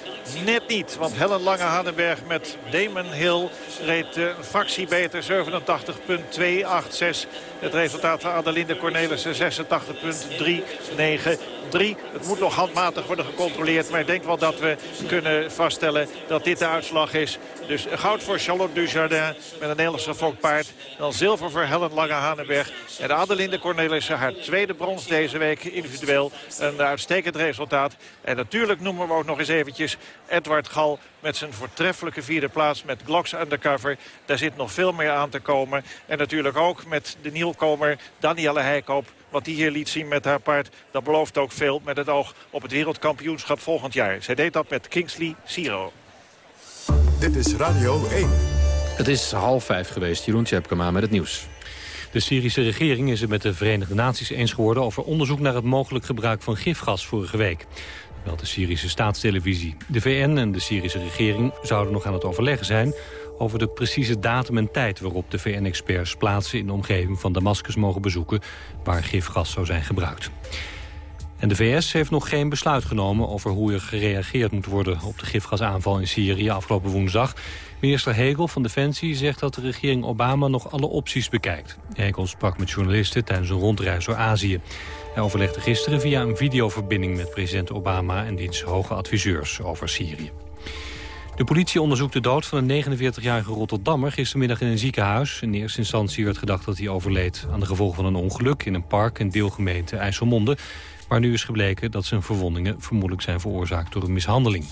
Net niet, want Helen Lange-Hanenberg met Damon Hill reed een fractie beter. 87,286. Het resultaat van Adelinde Cornelissen 86,393. 3. Het moet nog handmatig worden gecontroleerd. Maar ik denk wel dat we kunnen vaststellen dat dit de uitslag is. Dus goud voor Charlotte Dujardin met een Nederlandse fokpaard. Dan zilver voor Helen Lange-Hanenberg. En Adelinde Cornelissen, haar tweede brons deze week individueel. Een uitstekend resultaat. En natuurlijk noemen we ook nog eens eventjes Edward Gal met zijn voortreffelijke vierde plaats met Glocks undercover. Daar zit nog veel meer aan te komen. En natuurlijk ook met de nieuwkomer Danielle Heikoop. Wat die hier liet zien met haar paard, dat belooft ook veel met het oog op het wereldkampioenschap volgend jaar. Zij deed dat met Kingsley Siro. Dit is Radio 1. Het is half vijf geweest. Jeroen Tjepkema met het nieuws. De Syrische regering is het met de Verenigde Naties eens geworden... over onderzoek naar het mogelijk gebruik van gifgas vorige week. Wel de Syrische staatstelevisie. De VN en de Syrische regering zouden nog aan het overleggen zijn... over de precieze datum en tijd waarop de VN-experts plaatsen... in de omgeving van Damascus mogen bezoeken... waar gifgas zou zijn gebruikt. En de VS heeft nog geen besluit genomen over hoe er gereageerd moet worden... op de gifgasaanval in Syrië afgelopen woensdag. Minister Hegel van Defensie zegt dat de regering Obama nog alle opties bekijkt. Hegel sprak met journalisten tijdens een rondreis door Azië. Hij overlegde gisteren via een videoverbinding met president Obama... en diens hoge adviseurs over Syrië. De politie onderzoekt de dood van een 49-jarige Rotterdammer gistermiddag in een ziekenhuis. In eerste instantie werd gedacht dat hij overleed aan de gevolgen van een ongeluk in een park in deelgemeente IJsselmonde. Maar nu is gebleken dat zijn verwondingen vermoedelijk zijn veroorzaakt door een mishandeling.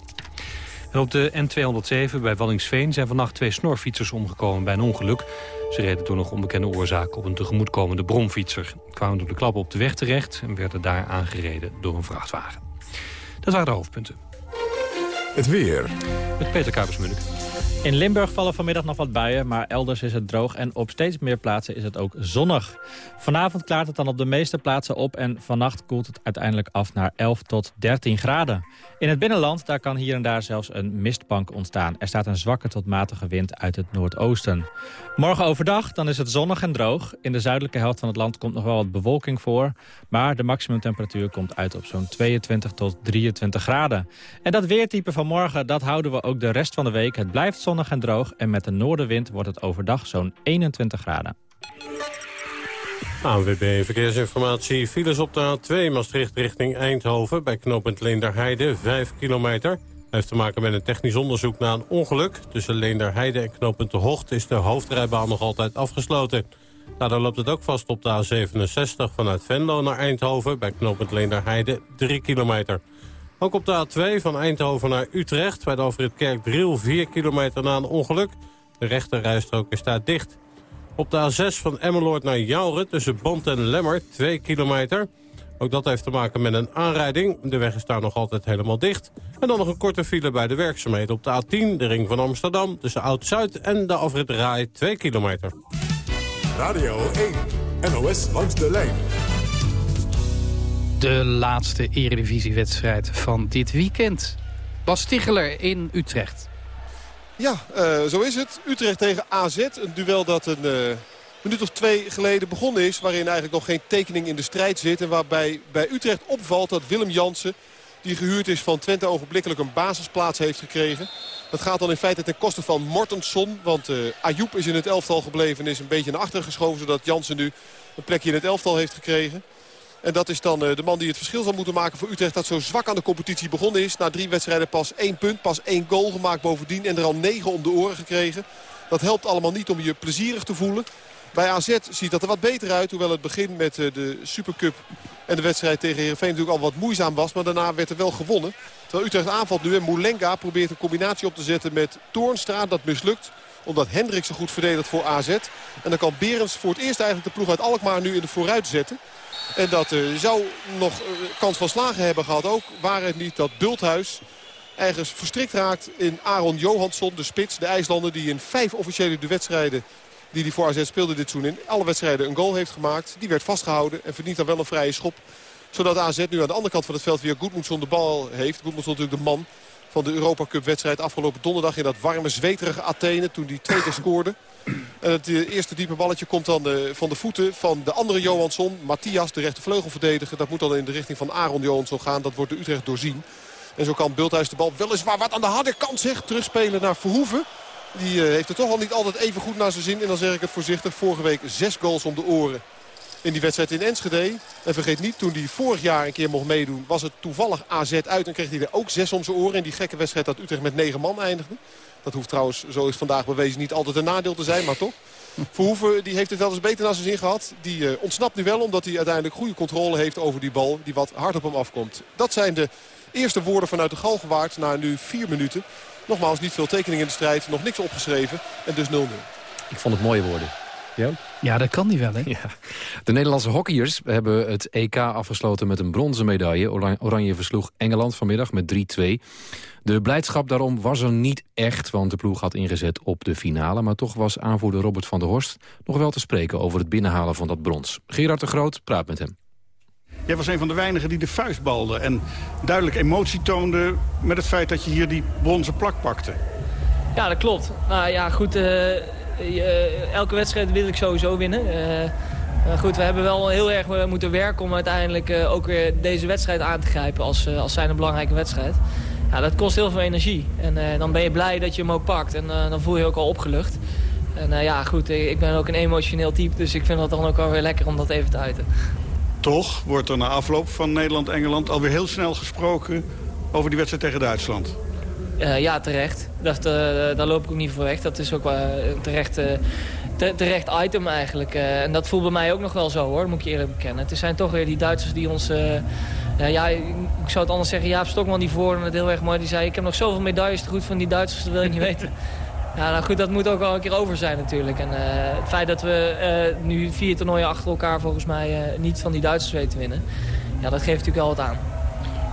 Op de N207 bij Wallingsveen zijn vannacht twee snorfietsers omgekomen bij een ongeluk. Ze reden door nog onbekende oorzaak op een tegemoetkomende bromfietser. Kwamen door de klap op de weg terecht en werden daar aangereden door een vrachtwagen. Dat waren de hoofdpunten. Het weer. Met Peter Kuipers-Munnik. In Limburg vallen vanmiddag nog wat buien, maar elders is het droog... en op steeds meer plaatsen is het ook zonnig. Vanavond klaart het dan op de meeste plaatsen op... en vannacht koelt het uiteindelijk af naar 11 tot 13 graden. In het binnenland daar kan hier en daar zelfs een mistbank ontstaan. Er staat een zwakke tot matige wind uit het noordoosten. Morgen overdag dan is het zonnig en droog. In de zuidelijke helft van het land komt nog wel wat bewolking voor... maar de maximumtemperatuur komt uit op zo'n 22 tot 23 graden. En dat weertype van morgen, dat houden we ook de rest van de week. Het blijft zonnig en droog en met de noordenwind wordt het overdag zo'n 21 graden. ANWB Verkeersinformatie. Files op de A2 Maastricht richting Eindhoven... bij knooppunt Leenderheide, 5 kilometer. heeft te maken met een technisch onderzoek na een ongeluk. Tussen Leenderheide en knooppunt De Hocht... is de hoofdrijbaan nog altijd afgesloten. Daardoor loopt het ook vast op de A67 vanuit Venlo naar Eindhoven... bij knooppunt Leenderheide, 3 kilometer. Ook op de A2 van Eindhoven naar Utrecht... bij de Alfred Kerkdriel 4 kilometer na een ongeluk. De rechterrijstrook is daar dicht... Op de A6 van Emmeloord naar Jouren tussen Bont en Lemmer, 2 kilometer. Ook dat heeft te maken met een aanrijding. De weg is daar nog altijd helemaal dicht. En dan nog een korte file bij de werkzaamheden op de A10, de ring van Amsterdam... tussen Oud-Zuid en de afrit Rai, 2 kilometer. Radio 1, NOS langs de lijn. De laatste eredivisiewedstrijd van dit weekend. Bas in Utrecht. Ja, uh, zo is het. Utrecht tegen AZ. Een duel dat een uh, minuut of twee geleden begonnen is. Waarin eigenlijk nog geen tekening in de strijd zit. En waarbij bij Utrecht opvalt dat Willem Jansen, die gehuurd is van Twente ogenblikkelijk een basisplaats heeft gekregen. Dat gaat dan in feite ten koste van Mortensson. Want uh, Ayoub is in het elftal gebleven en is een beetje naar achter geschoven. Zodat Jansen nu een plekje in het elftal heeft gekregen. En dat is dan de man die het verschil zal moeten maken voor Utrecht... dat zo zwak aan de competitie begonnen is. Na drie wedstrijden pas één punt, pas één goal gemaakt bovendien. En er al negen om de oren gekregen. Dat helpt allemaal niet om je plezierig te voelen. Bij AZ ziet dat er wat beter uit. Hoewel het begin met de Supercup en de wedstrijd tegen Heerenveen natuurlijk al wat moeizaam was. Maar daarna werd er wel gewonnen. Terwijl Utrecht aanvalt nu en Moulenga probeert een combinatie op te zetten met Toornstra. Dat mislukt omdat Hendrik zo goed verdedigt voor AZ. En dan kan Berens voor het eerst eigenlijk de ploeg uit Alkmaar nu in de vooruit zetten. En dat uh, zou nog uh, kans van slagen hebben gehad ook. Waar het niet dat Bulthuis ergens verstrikt raakt in Aaron Johansson, de spits. De IJslander die in vijf officiële de wedstrijden die hij voor AZ speelde dit seizoen in alle wedstrijden een goal heeft gemaakt. Die werd vastgehouden en verdient dan wel een vrije schop. Zodat AZ nu aan de andere kant van het veld weer Goedmoedson de bal heeft. Goedmoedson natuurlijk de man van de Europa Cup wedstrijd afgelopen donderdag in dat warme zweterige Athene toen hij twee keer scoorde. En het eh, eerste diepe balletje komt dan uh, van de voeten van de andere Johansson. Matthias, de rechtervleugelverdediger. Dat moet dan in de richting van Aaron Johansson gaan. Dat wordt de Utrecht doorzien. En zo kan Bulthuis de bal weliswaar wat aan de harde kant zeg. Terugspelen naar Verhoeven. Die uh, heeft het toch al niet altijd even goed naar zijn zin. En dan zeg ik het voorzichtig. Vorige week zes goals om de oren in die wedstrijd in Enschede. En vergeet niet, toen hij vorig jaar een keer mocht meedoen... was het toevallig AZ uit en kreeg hij er ook zes om zijn oren. In die gekke wedstrijd dat Utrecht met negen man eindigde. Dat hoeft trouwens, zo is vandaag bewezen, niet altijd een nadeel te zijn, maar toch. Verhoeven die heeft het wel eens beter naar zijn zin gehad. Die eh, ontsnapt nu wel omdat hij uiteindelijk goede controle heeft over die bal. Die wat hard op hem afkomt. Dat zijn de eerste woorden vanuit de Galgenwaard na nu vier minuten. Nogmaals, niet veel tekening in de strijd. Nog niks opgeschreven. En dus 0-0. Ik vond het mooie woorden. Jo? Ja, dat kan niet wel, hè? Ja. De Nederlandse hockeyers hebben het EK afgesloten met een bronzen medaille. Oranje versloeg Engeland vanmiddag met 3-2. De blijdschap daarom was er niet echt, want de ploeg had ingezet op de finale. Maar toch was aanvoerder Robert van der Horst nog wel te spreken over het binnenhalen van dat brons. Gerard de Groot praat met hem. Jij was een van de weinigen die de vuist balde en duidelijk emotie toonde... met het feit dat je hier die bronzen plak pakte. Ja, dat klopt. Nou ja, goed, uh, elke wedstrijd wil ik sowieso winnen. Uh, goed, we hebben wel heel erg moeten werken om uiteindelijk ook weer deze wedstrijd aan te grijpen als, als zijn een belangrijke wedstrijd. Ja, dat kost heel veel energie. En dan ben je blij dat je hem ook pakt en dan voel je je ook al opgelucht. En ja, goed, ik ben ook een emotioneel type, dus ik vind het dan ook wel weer lekker om dat even te uiten. Toch wordt er na afloop van Nederland-Engeland alweer heel snel gesproken over die wedstrijd tegen Duitsland. Uh, ja, terecht. Dat, uh, daar loop ik ook niet voor weg. Dat is ook wel een terecht, uh, terecht item eigenlijk. en dat voelt bij mij ook nog wel zo hoor, moet ik je eerlijk bekennen. Het zijn toch weer die Duitsers die ons... ja, ik zou het anders zeggen, Jaap Stokman die voor het heel erg mooi. Die zei, ik heb nog zoveel medailles te goed van die Duitsers, dat wil je niet weten. Ja, nou goed, dat moet ook wel een keer over zijn natuurlijk. En het feit dat we nu vier toernooien achter elkaar volgens mij niet van die Duitsers weten te winnen. Ja, dat geeft natuurlijk wel wat aan.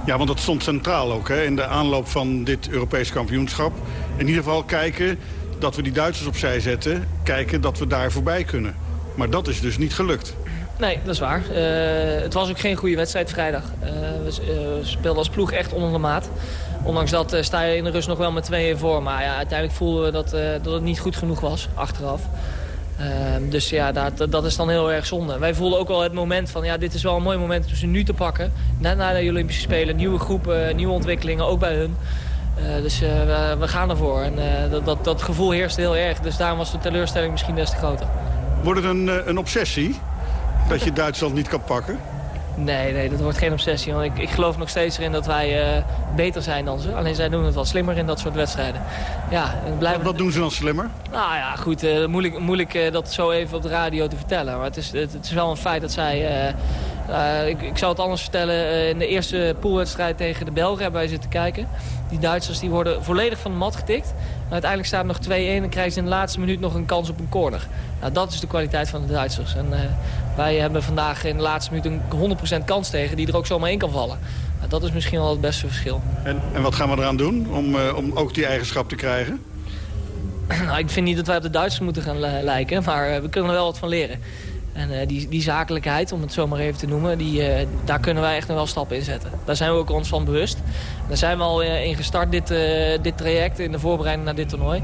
Ja, want dat stond centraal ook hè, in de aanloop van dit Europees kampioenschap. In ieder geval kijken dat we die Duitsers opzij zetten. Kijken dat we daar voorbij kunnen. Maar dat is dus niet gelukt. Nee, dat is waar. Uh, het was ook geen goede wedstrijd vrijdag. Uh, we uh, speelden als ploeg echt onder de maat. Ondanks dat sta je in de rust nog wel met tweeën voor. Maar ja, uiteindelijk voelden we dat, dat het niet goed genoeg was, achteraf. Ehm, dus ja, dat, dat is dan heel erg zonde. Wij voelen ook wel het moment van, ja, dit is wel een mooi moment om ze nu te pakken. Net na de Olympische Spelen, nieuwe groepen, nieuwe ontwikkelingen, ook bij hun. Uh, dus uh, we, gaan ervoor. En dat, dat, dat gevoel heerst heel erg. Dus daarom was de teleurstelling misschien des te groter. Wordt het een, een obsessie dat je Duitsland niet kan pakken? Nee, nee, dat wordt geen obsessie. Want ik, ik geloof nog steeds erin dat wij uh, beter zijn dan ze. Alleen zij doen het wel slimmer in dat soort wedstrijden. Ja, en blijven... Wat doen ze dan slimmer? Nou ja, goed, uh, moeilijk, moeilijk uh, dat zo even op de radio te vertellen. Maar het is, het, het is wel een feit dat zij... ik, ik zou het anders vertellen. in de eerste poolwedstrijd tegen de Belgen hebben wij zitten kijken. Die Duitsers die worden volledig van de mat getikt. Maar uiteindelijk staat nog 2-1 en krijgen ze in de laatste minuut nog een kans op een corner. Nou, dat is de kwaliteit van de Duitsers. En, wij hebben vandaag in de laatste minuut een 100% kans tegen die er ook zomaar in kan vallen. Nou, dat is misschien wel het beste verschil. En, en wat gaan we eraan doen om, uh, om ook die eigenschap te krijgen? nou, ik vind niet dat wij op de Duitsers moeten gaan lijken, maar we kunnen er wel wat van leren. En uh, die, die zakelijkheid, om het zo maar even te noemen, die, daar kunnen wij echt nog wel stappen in zetten. Daar zijn we ook ons van bewust. Daar zijn we al in gestart, dit, dit traject, in de voorbereiding naar dit toernooi.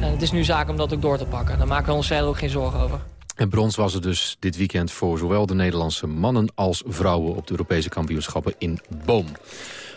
En het is nu zaak om dat ook door te pakken. Daar maken we ons verder ook geen zorgen over. En brons was het dus dit weekend voor zowel de Nederlandse mannen als vrouwen... op de Europese kampioenschappen in Boom.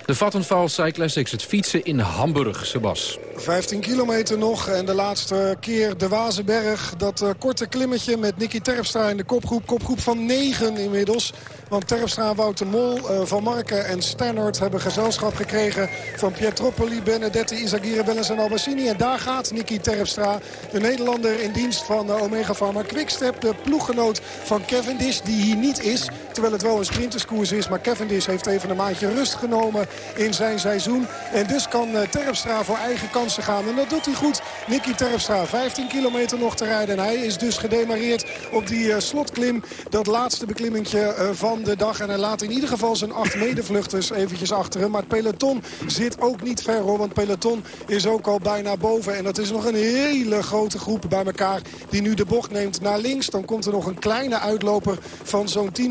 De Vattenfall Cyclassics, het fietsen in Hamburg, Sebas. 15 kilometer nog en de laatste keer de Wazenberg. Dat uh, korte klimmetje met Nicky Terpstra in de kopgroep. Kopgroep van 9 inmiddels. Want Terpstra, Wouter Mol, uh, Van Marken en Sternert hebben gezelschap gekregen... van Pietropoli, Benedetti, Isagire, Wellens en Albassini. En daar gaat Nicky Terpstra, de Nederlander in dienst van uh, Omega Pharma Quickstep. De ploeggenoot van Cavendish, die hier niet is. Terwijl het wel een sprinterskoers is. Maar Cavendish heeft even een maandje rust genomen in zijn seizoen. En dus kan uh, Terpstra voor eigen kansen gaan. En dat doet hij goed. Nicky Terpstra, 15 kilometer nog te rijden. En hij is dus gedemareerd op die slotklim. Dat laatste beklimmingje van de dag. En hij laat in ieder geval zijn acht medevluchters eventjes achter hem. Maar het peloton zit ook niet ver hoor. Want het peloton is ook al bijna boven. En dat is nog een hele grote groep bij elkaar die nu de bocht neemt naar links. Dan komt er nog een kleine uitloper van zo'n 10%.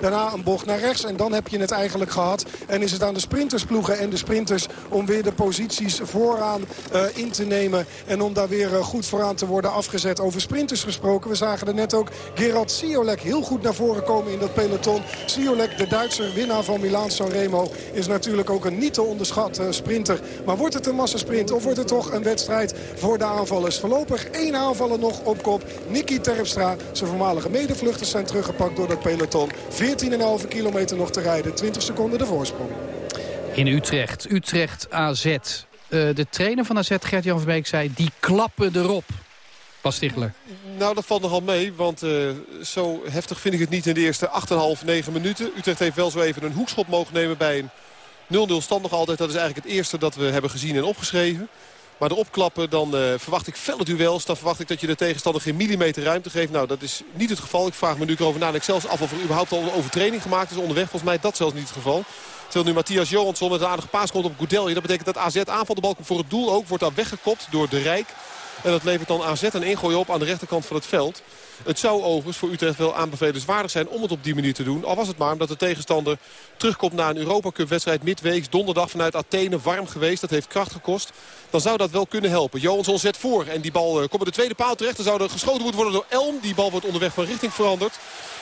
Daarna een bocht naar rechts. En dan heb je het eigenlijk gehad. En is het aan de sprintersploegen en de sprinters om weer de posities vooraan uh, in te nemen. En om daar weer uh, goed vooraan te worden afgezet. Over sprinters gesproken. We zagen er net ook Gerard Siolek heel goed naar voren komen in dat peloton peloton. Siolek, de Duitser, winnaar van Milaan Sanremo, is natuurlijk ook een niet te onderschatte sprinter. Maar wordt het een massasprint of wordt het toch een wedstrijd voor de aanvallers? Voorlopig één aanvaller nog op kop. Nicky Terpstra, zijn voormalige medevluchters zijn teruggepakt door dat peloton. 14,5 kilometer nog te rijden, 20 seconden de voorsprong. In Utrecht, Utrecht AZ. Uh, de trainer van AZ, Gert-Jan Verbeek, zei die klappen erop. Bas. Nou, dat valt nogal mee. Want uh, zo heftig vind ik het niet in de eerste 8,5, 9 minuten. Utrecht heeft wel zo even een hoekschop mogen nemen bij een 0-0 stand nog altijd. Dat is eigenlijk het eerste dat we hebben gezien en opgeschreven. Maar de opklappen, dan uh, verwacht ik felle duels. Dan verwacht ik dat je de tegenstander geen millimeter ruimte geeft. Nou, dat is niet het geval. Ik vraag me nu erover na. Zelfs af of er überhaupt al een overtreding gemaakt is onderweg. Volgens mij dat zelfs niet het geval. Terwijl nu Matthias Johansson met een aardige paas komt op Goudelje. Dat betekent dat AZ aanvalt. De bal komt voor het doel ook. Wordt daar weggekopt door de Rijk. En dat levert dan AZ een ingooi op aan de rechterkant van het veld. Het zou overigens voor Utrecht wel aanbevelenswaardig zijn om het op die manier te doen. Al was het maar omdat de tegenstander terugkomt na een Europa Cup wedstrijd midweeks. Donderdag vanuit Athene, warm geweest. Dat heeft kracht gekost. Dan zou dat wel kunnen helpen. Johansson zet voor en die bal uh, komt bij de tweede paal terecht. Dan zou er geschoten moeten worden door Elm. Die bal wordt onderweg van richting veranderd.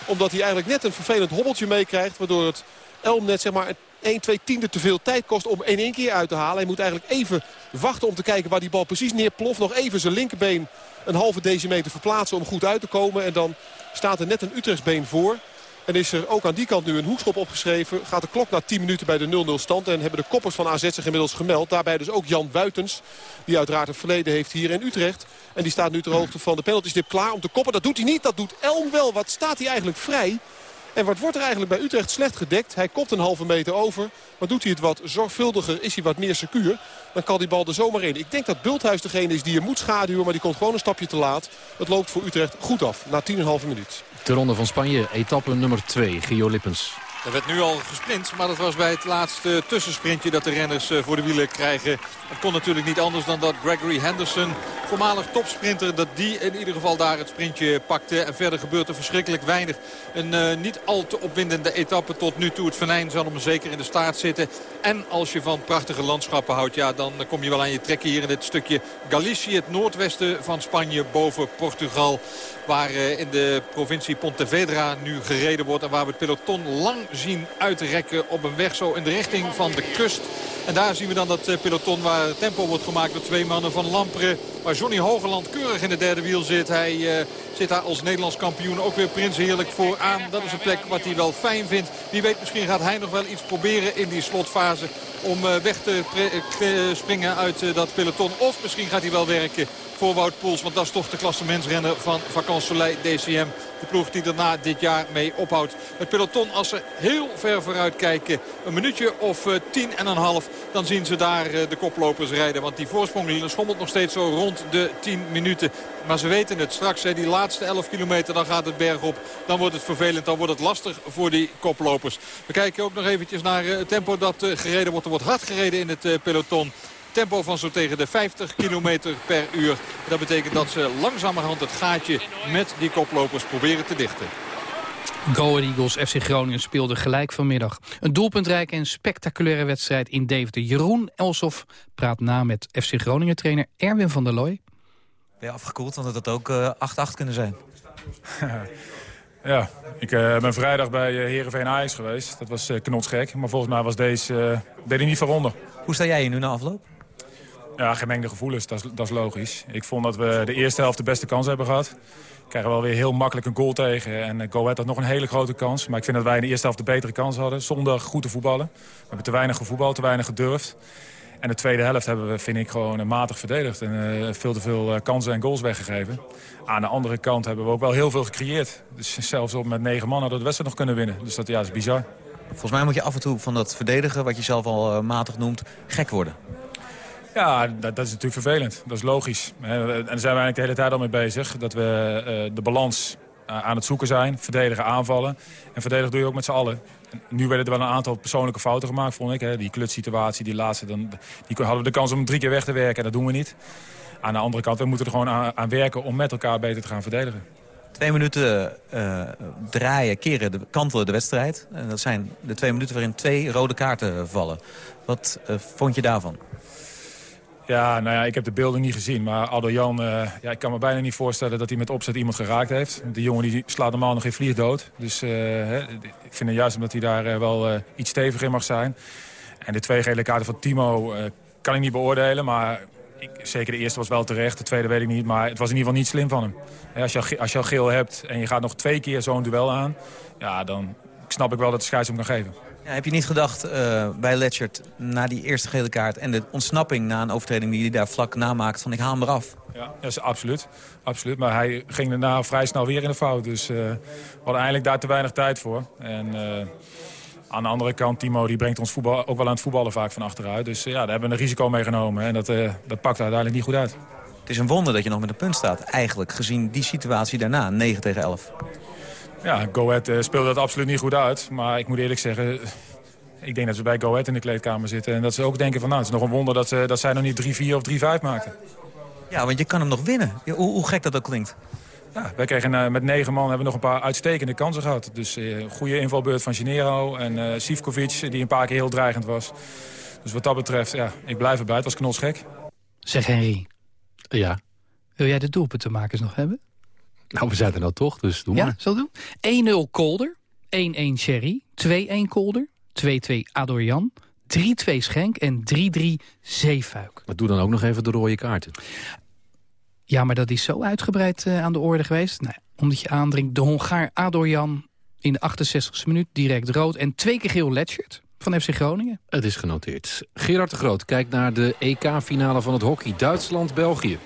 Omdat hij eigenlijk net een vervelend hobbeltje meekrijgt. Waardoor het Elm net zeg maar 1, 2 tiende te veel tijd kost om in één keer uit te halen. Hij moet eigenlijk even wachten om te kijken waar die bal precies neerploft. Nog even zijn linkerbeen een halve decimeter verplaatsen om goed uit te komen. En dan staat er net een Utrechtsbeen voor. En is er ook aan die kant nu een hoekschop opgeschreven. Gaat de klok na 10 minuten bij de 0-0 stand. En hebben de koppers van AZ zich inmiddels gemeld. Daarbij dus ook Jan Buitens. Die uiteraard het verleden heeft hier in Utrecht. En die staat nu ter hoogte van de penaltystip klaar om te koppen. Dat doet hij niet. Dat doet Elm wel. Wat staat hij eigenlijk vrij? En wat wordt er eigenlijk bij Utrecht slecht gedekt? Hij kopt een halve meter over. Maar doet hij het wat zorgvuldiger, is hij wat meer secuur. Dan kan die bal er zomaar in. Ik denk dat Bulthuis degene is die je moet schaduwen. Maar die komt gewoon een stapje te laat. Het loopt voor Utrecht goed af na 10,5 minuut. De ronde van Spanje, etappe nummer 2, Gio Lippens. Er werd nu al gesprint, maar dat was bij het laatste tussensprintje dat de renners eh, voor de wielen krijgen. Het kon natuurlijk niet anders dan dat Gregory Henderson, voormalig topsprinter, dat die in ieder geval daar het sprintje pakte. En verder gebeurt er verschrikkelijk weinig. Een uh, niet al te opwindende etappe tot nu toe. Het venijn zal hem zeker in de staart zitten. En als je van prachtige landschappen houdt, ja, dan kom je wel aan je trekken hier in dit stukje Galicië, het noordwesten van Spanje, boven Portugal. Waar uh, in de provincie Pontevedra nu gereden wordt en waar we het peloton lang zien uitrekken op een weg zo in de richting van de kust. En daar zien we dan dat peloton waar tempo wordt gemaakt door twee mannen van Lampre. Waar Johnny Hogeland keurig in de derde wiel zit. Hij uh, zit daar als Nederlands kampioen ook weer Prins Heerlijk vooraan. Dat is een plek wat hij wel fijn vindt. Wie weet misschien gaat hij nog wel iets proberen in die slotfase. Om weg te springen uit dat peloton. Of misschien gaat hij wel werken voor. Want dat is toch de klassementsrenner van Vacances Soleil DCM. De ploeg die daarna dit jaar mee ophoudt. Het peloton, als ze heel ver vooruit kijken, een minuutje of uh, tien en een half... dan zien ze daar uh, de koplopers rijden. Want die voorsprong schommelt nog steeds zo rond de 10 minuten. Maar ze weten het straks, die laatste 11 kilometer, dan gaat het berg op. Dan wordt het vervelend, dan wordt het lastig voor die koplopers. We kijken ook nog eventjes naar uh, het tempo dat gereden wordt. Er wordt hard gereden in het peloton. Tempo van zo tegen de 50 km per uur. Dat betekent dat ze langzamerhand het gaatje met die koplopers proberen te dichten. Go Eagles FC Groningen speelde gelijk vanmiddag. Een doelpuntrijke en spectaculaire wedstrijd in Deventer. Jeroen Elsof praat na met FC Groningen trainer Erwin van der Looy. Ben je afgekoeld, want het had ook 8-8 uh, kunnen zijn. ja, ik uh, ben vrijdag bij uh, Heerenveen Ajax geweest. Dat was uh, knotsgek, maar volgens mij was deze, deed hij niet verronden. Hoe sta jij hier nu na afloop? Ja, gemengde gevoelens, dat is, logisch. Ik vond dat we de eerste helft de beste kans hebben gehad. Krijgen wel weer heel makkelijk een goal tegen. En Go Ahead had nog een hele grote kans. Maar ik vind dat wij in de eerste helft de betere kans hadden. Zonder goed te voetballen. We hebben te weinig gevoetbald, te weinig gedurfd. En de tweede helft hebben we, vind ik, gewoon matig verdedigd. En uh, veel te veel kansen en goals weggegeven. Aan de andere kant hebben we ook wel heel veel gecreëerd. Dus zelfs op met negen man hadden we de wedstrijd nog kunnen winnen. Dus dat ja, is bizar. Volgens mij moet je af en toe van dat verdedigen, wat je zelf al matig noemt, gek worden. Ja, dat, is natuurlijk vervelend. Dat is logisch. En daar zijn we eigenlijk de hele tijd al mee bezig. Dat we uh, de balans uh, aan het zoeken zijn. Verdedigen, aanvallen. En verdedigen doe je ook met z'n allen. En nu werden er wel een aantal persoonlijke fouten gemaakt, vond ik. Hè. Die klutsituatie, die laatste, dan, die hadden we de kans om drie keer weg te werken. En dat doen we niet. Aan de andere kant, we moeten er gewoon aan, aan werken om met elkaar beter te gaan verdedigen. Twee minuten uh, draaien, keren, de, kantelen de wedstrijd. En dat zijn de twee minuten waarin twee rode kaarten vallen. Wat vond je daarvan? Ja, nou ja, ik heb de beelden niet gezien. Maar Aldo Jan, uh, ja, ik kan me bijna niet voorstellen dat hij met opzet iemand geraakt heeft. De jongen die slaat normaal nog geen vlieg dood. Dus uh, hè, ik vind het juist omdat hij daar uh, wel iets steviger in mag zijn. En de twee gele kaarten van Timo kan ik niet beoordelen. Maar ik, zeker de eerste was wel terecht, de tweede weet ik niet. Maar het was in ieder geval niet slim van hem. Als je, als je al geel hebt en je gaat nog twee keer zo'n duel aan... Ja, dan snap ik wel dat de scheids kan geven. Ja, heb je niet gedacht uh, bij Letchert na die eerste gele kaart... en de ontsnapping na een overtreding die hij daar vlak namaakt... van ik haal hem eraf? Ja, ja absoluut. absoluut. Maar hij ging daarna vrij snel weer in de fout. Dus uh, we hadden eigenlijk daar te weinig tijd voor. En uh, aan de andere kant, Timo die brengt ons voetbal, ook wel aan het voetballen vaak van achteruit. Dus ja, daar hebben we een risico mee genomen. En dat, dat pakt uiteindelijk niet goed uit. Het is een wonder dat je nog met een punt staat, eigenlijk, gezien die situatie daarna, 9 tegen 11. Ja, Go Ahead uh, speelde dat absoluut niet goed uit. Maar ik moet eerlijk zeggen, ik denk dat ze bij Go Ahead in de kleedkamer zitten. En dat ze ook denken van, nou, het is nog een wonder dat, ze, dat zij nog niet 3-4 of 3-5 maakten. Ja, want je kan hem nog winnen. Hoe, hoe gek dat ook klinkt. Ja, wij kregen uh, met negen man hebben we nog een paar uitstekende kansen gehad. Dus uh, goede invalbeurt van Genero en uh, Sivkovic, die een paar keer heel dreigend was. Dus wat dat betreft, ja, ik blijf erbij. Het was knotsgek. Zeg Henry. Ja. Wil jij de doelpuntenmakers nog hebben? Nou, we zijn er nou toch, dus doe ja, maar. zo doen. 1-0 Kolder, 1-1 Sherry, 2-1 Kolder, 2-2 Adorjan, 3-2 Schenk en 3-3 Zeefuik. Maar doe dan ook nog even de rode kaarten. Ja, maar dat is zo uitgebreid uh, aan de orde geweest. Nou, omdat je aandringt, de Hongaar Adorjan in de 68e minuut direct rood... en twee keer geel Letchert van FC Groningen. Het is genoteerd. Gerard de Groot kijkt naar de EK-finale van het hockey. Duitsland-België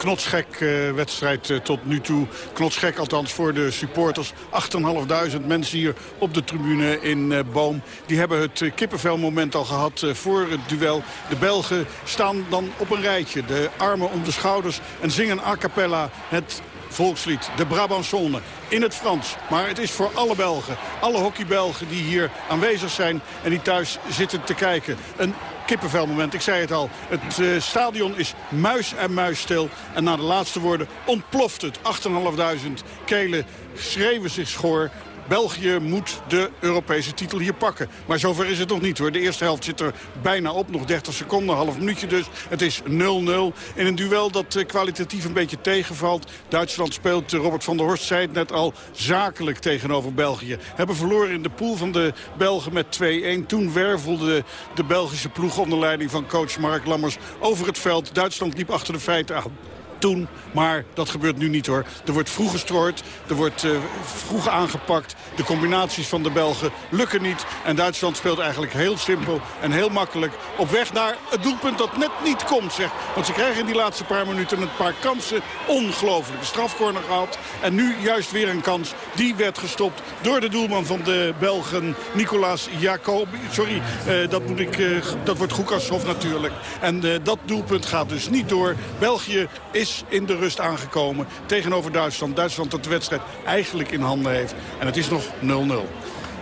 knotsgek uh, wedstrijd uh, tot nu toe. Knotsgek althans voor de supporters. 8.500 mensen hier op de tribune in uh, Boom. Die hebben het kippenvelmoment al gehad voor het duel. De Belgen staan dan op een rijtje. De armen om de schouders en zingen a cappella het volkslied. De Brabançonne in het Frans. Maar het is voor alle Belgen, alle hockeybelgen die hier aanwezig zijn... en die thuis zitten te kijken. Een kippenvelmoment, ik zei het al. Het uh, stadion is muis en muisstil. En na de laatste woorden ontploft het. 8.500 kelen schreeuwen zich schoor. België moet de Europese titel hier pakken. Maar zover is het nog niet hoor. De eerste helft zit er bijna op. Nog 30 seconden, half minuutje dus. Het is 0-0 in een duel dat uh, kwalitatief een beetje tegenvalt. Duitsland speelt, uh, Robert van der Horst zei het net al, zakelijk tegenover België. Hebben verloren in de pool van de Belgen met 2-1. Toen wervelde de Belgische ploeg onder leiding van coach Mark Lammers over het veld. Duitsland liep achter de feiten aan toen. Maar dat gebeurt nu niet hoor. Er wordt vroeg gestrooid. Er wordt uh, vroeg aangepakt. De combinaties van de Belgen lukken niet. En Duitsland speelt eigenlijk heel simpel en heel makkelijk. Op weg naar het doelpunt dat net niet komt zeg. Want ze krijgen in die laatste paar minuten een paar kansen. Ongelooflijk. De strafcorner gehad. En nu juist weer een kans. Die werd gestopt door de doelman van de Belgen. Nicolas Jacob. Sorry, uh, dat, moet ik, uh, dat wordt Goekashof natuurlijk. En dat doelpunt gaat dus niet door. België is in de rust aangekomen tegenover Duitsland. Duitsland dat de wedstrijd eigenlijk in handen heeft. En het is nog 0-0.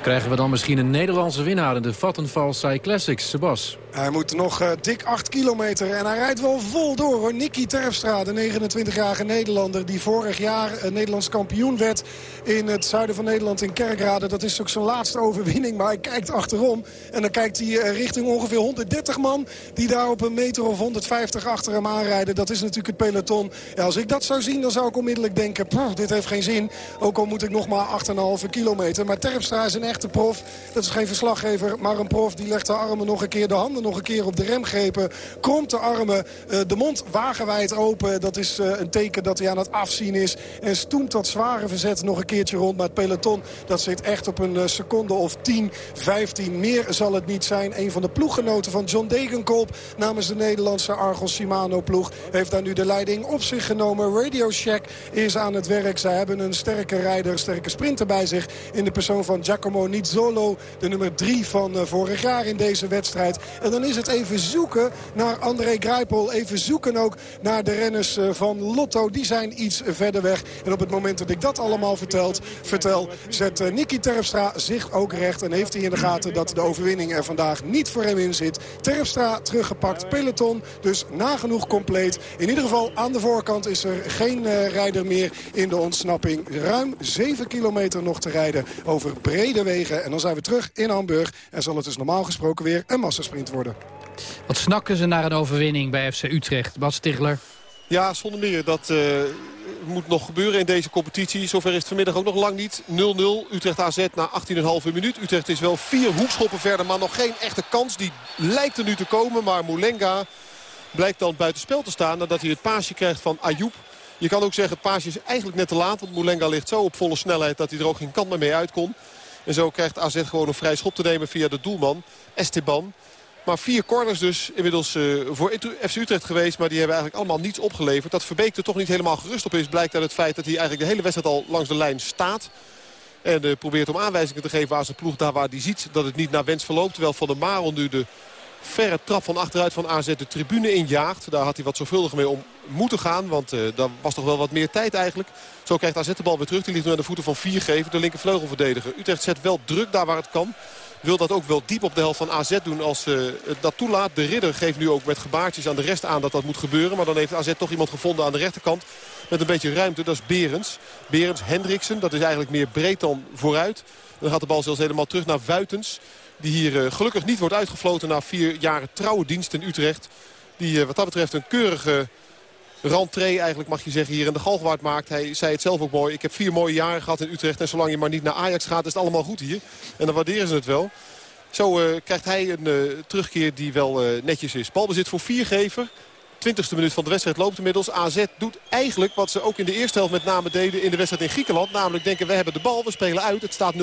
Krijgen we dan misschien een Nederlandse winnaar in de Vattenfall Cyclassics, Sebas? Hij moet nog uh, dik 8 kilometer en hij rijdt wel vol door hoor. Nicky Terpstra, de 29-jarige Nederlander die vorig jaar uh, Nederlands kampioen werd in het zuiden van Nederland in Kerkrade. Dat is ook zijn laatste overwinning, maar hij kijkt achterom. En dan kijkt hij uh, richting ongeveer 130 man die daar op een meter of 150 achter hem aanrijden. Dat is natuurlijk het peloton. Ja, als ik dat zou zien, dan zou ik onmiddellijk denken, dit heeft geen zin. Ook al moet ik nog maar 8,5 kilometer. Maar Terpstra is een echte prof. Dat is geen verslaggever, maar een prof die legt de armen nog een keer, de handen nog een keer op de remgrepen. Kromt de armen, uh, de mond wagenwijd open. Dat is uh, een teken dat hij aan het afzien is. En stoemt dat zware verzet nog een keertje rond. Maar het peloton dat zit echt op een uh, seconde of 10, 15. Meer zal het niet zijn. Een van de ploeggenoten van John Degenkolb namens de Nederlandse Argos Shimano ploeg... heeft daar nu de leiding op zich genomen. Radio Shack is aan het werk. Zij hebben een sterke rijder, sterke sprinter bij zich... in de persoon van Giacomo Nizzolo, de nummer 3 van vorig jaar in deze wedstrijd. En dan is het even zoeken naar André Grijpel. Even zoeken ook naar de renners van Lotto. Die zijn iets verder weg. En op het moment dat ik dat allemaal vertelt, vertel, zet Nicky Terpstra zich ook recht. En heeft hij in de gaten dat de overwinning er vandaag niet voor hem in zit. Terpstra teruggepakt, peloton dus nagenoeg compleet. In ieder geval aan de voorkant is er geen rijder meer in de ontsnapping. Ruim 7 kilometer nog te rijden over brede wegen. En dan zijn we terug in Hamburg. En zal het dus normaal gesproken weer een massasprint worden. Wat snakken ze naar een overwinning bij FC Utrecht, Bas Stigler? Ja, zonder meer. Dat uh, moet nog gebeuren in deze competitie. Zover is het vanmiddag ook nog lang niet. 0-0 Utrecht AZ na 18,5 minuut. Utrecht is wel vier hoekschoppen verder, maar nog geen echte kans. Die lijkt er nu te komen, maar Moulenga blijkt dan buitenspel te staan... nadat hij het paasje krijgt van Ayoub. Je kan ook zeggen, het paasje is eigenlijk net te laat. Want Moulenga ligt zo op volle snelheid dat hij er ook geen kant meer mee uit kon. En zo krijgt AZ gewoon een vrij schop te nemen via de doelman Esteban. Maar vier corners dus inmiddels uh, voor FC Utrecht geweest. Maar die hebben eigenlijk allemaal niets opgeleverd. Dat Verbeek er toch niet helemaal gerust op is. Blijkt uit het feit dat hij eigenlijk de hele wedstrijd al langs de lijn staat. En uh, probeert om aanwijzingen te geven aan zijn ploeg. Daar waar hij ziet dat het niet naar wens verloopt. Terwijl Van der Marel nu de verre trap van achteruit van AZ de tribune injaagt. Daar had hij wat zorgvuldig mee om moeten gaan. Want uh, was toch wel wat meer tijd eigenlijk. Zo krijgt AZ de bal weer terug. Die ligt nu aan de voeten van Viergever, de linkervleugelverdediger. Utrecht zet wel druk daar waar het kan. Wil dat ook wel diep op de helft van AZ doen als uh, dat toelaat. De ridder geeft nu ook met gebaartjes aan de rest aan dat dat moet gebeuren. Maar dan heeft AZ toch iemand gevonden aan de rechterkant. Met een beetje ruimte. Dat is Berends. Berends, Hendriksen. Dat is eigenlijk meer breed dan vooruit. Dan gaat de bal zelfs helemaal terug naar Vuitens. Die hier uh, gelukkig niet wordt uitgefloten na vier jaren trouwe dienst in Utrecht. Die uh, wat dat betreft een keurige rentree eigenlijk mag je zeggen hier in de Galgenwaard maakt. Hij zei het zelf ook mooi. Ik heb vier mooie jaren gehad in Utrecht. En zolang je maar niet naar Ajax gaat is het allemaal goed hier. En dan waarderen ze het wel. Zo uh, krijgt hij een uh, terugkeer die wel uh, netjes is. Balbezit voor viergever. 20e minuut van de wedstrijd loopt inmiddels. AZ doet eigenlijk wat ze ook in de eerste helft met name deden in de wedstrijd in Griekenland. Namelijk denken we hebben de bal, we spelen uit, het staat 0-0.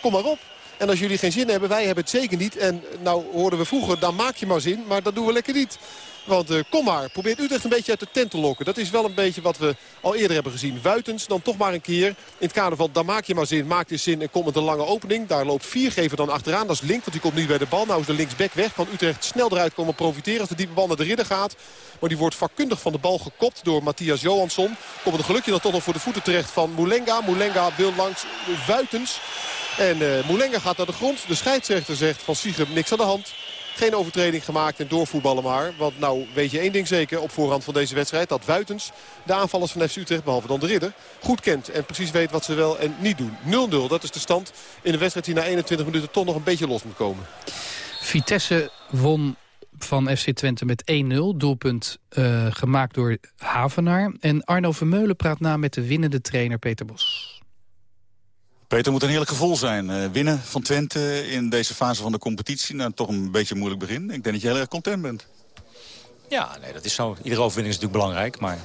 Kom maar op. En als jullie geen zin hebben, wij hebben het zeker niet. En nou hoorden we vroeger, dan maak je maar zin. Maar dat doen we lekker niet. Want uh, kom maar, probeert Utrecht een beetje uit de tent te lokken. Dat is wel een beetje wat we al eerder hebben gezien. Wuitens dan toch maar een keer in het kader van... dan maak je maar zin, maak je zin en komt met een lange opening. Daar loopt Viergever dan achteraan. Dat is Link, want die komt nu bij de bal. Nou is de linksback weg. Kan Utrecht snel eruit komen profiteren als de diepe bal naar de ridder gaat. Maar die wordt vakkundig van de bal gekopt door Matthias Johansson. Komt een gelukje dan toch nog voor de voeten terecht van Moulenga. Moulenga wil langs Wuitens. En uh, gaat naar de grond. De scheidsrechter zegt van Siegem niks aan de hand. Geen overtreding gemaakt en doorvoetballen maar. Want nou weet je één ding zeker op voorhand van deze wedstrijd. Dat Wuitens de aanvallers van FC Utrecht, behalve dan de ridder, goed kent. En precies weet wat ze wel en niet doen. 0-0, dat is de stand in de wedstrijd die na 21 minuten toch nog een beetje los moet komen. Vitesse won van FC Twente met 1-0. Doelpunt uh, gemaakt door Havenaar. En Arno Vermeulen praat na met de winnende trainer Peter Bos. Peter, moet een heerlijk gevoel zijn. Uh, winnen van Twente in deze fase van de competitie. Nou, toch een beetje een moeilijk begin. Ik denk dat je heel erg content bent. Ja, nee, dat is zo. Iedere overwinning is natuurlijk belangrijk. Maar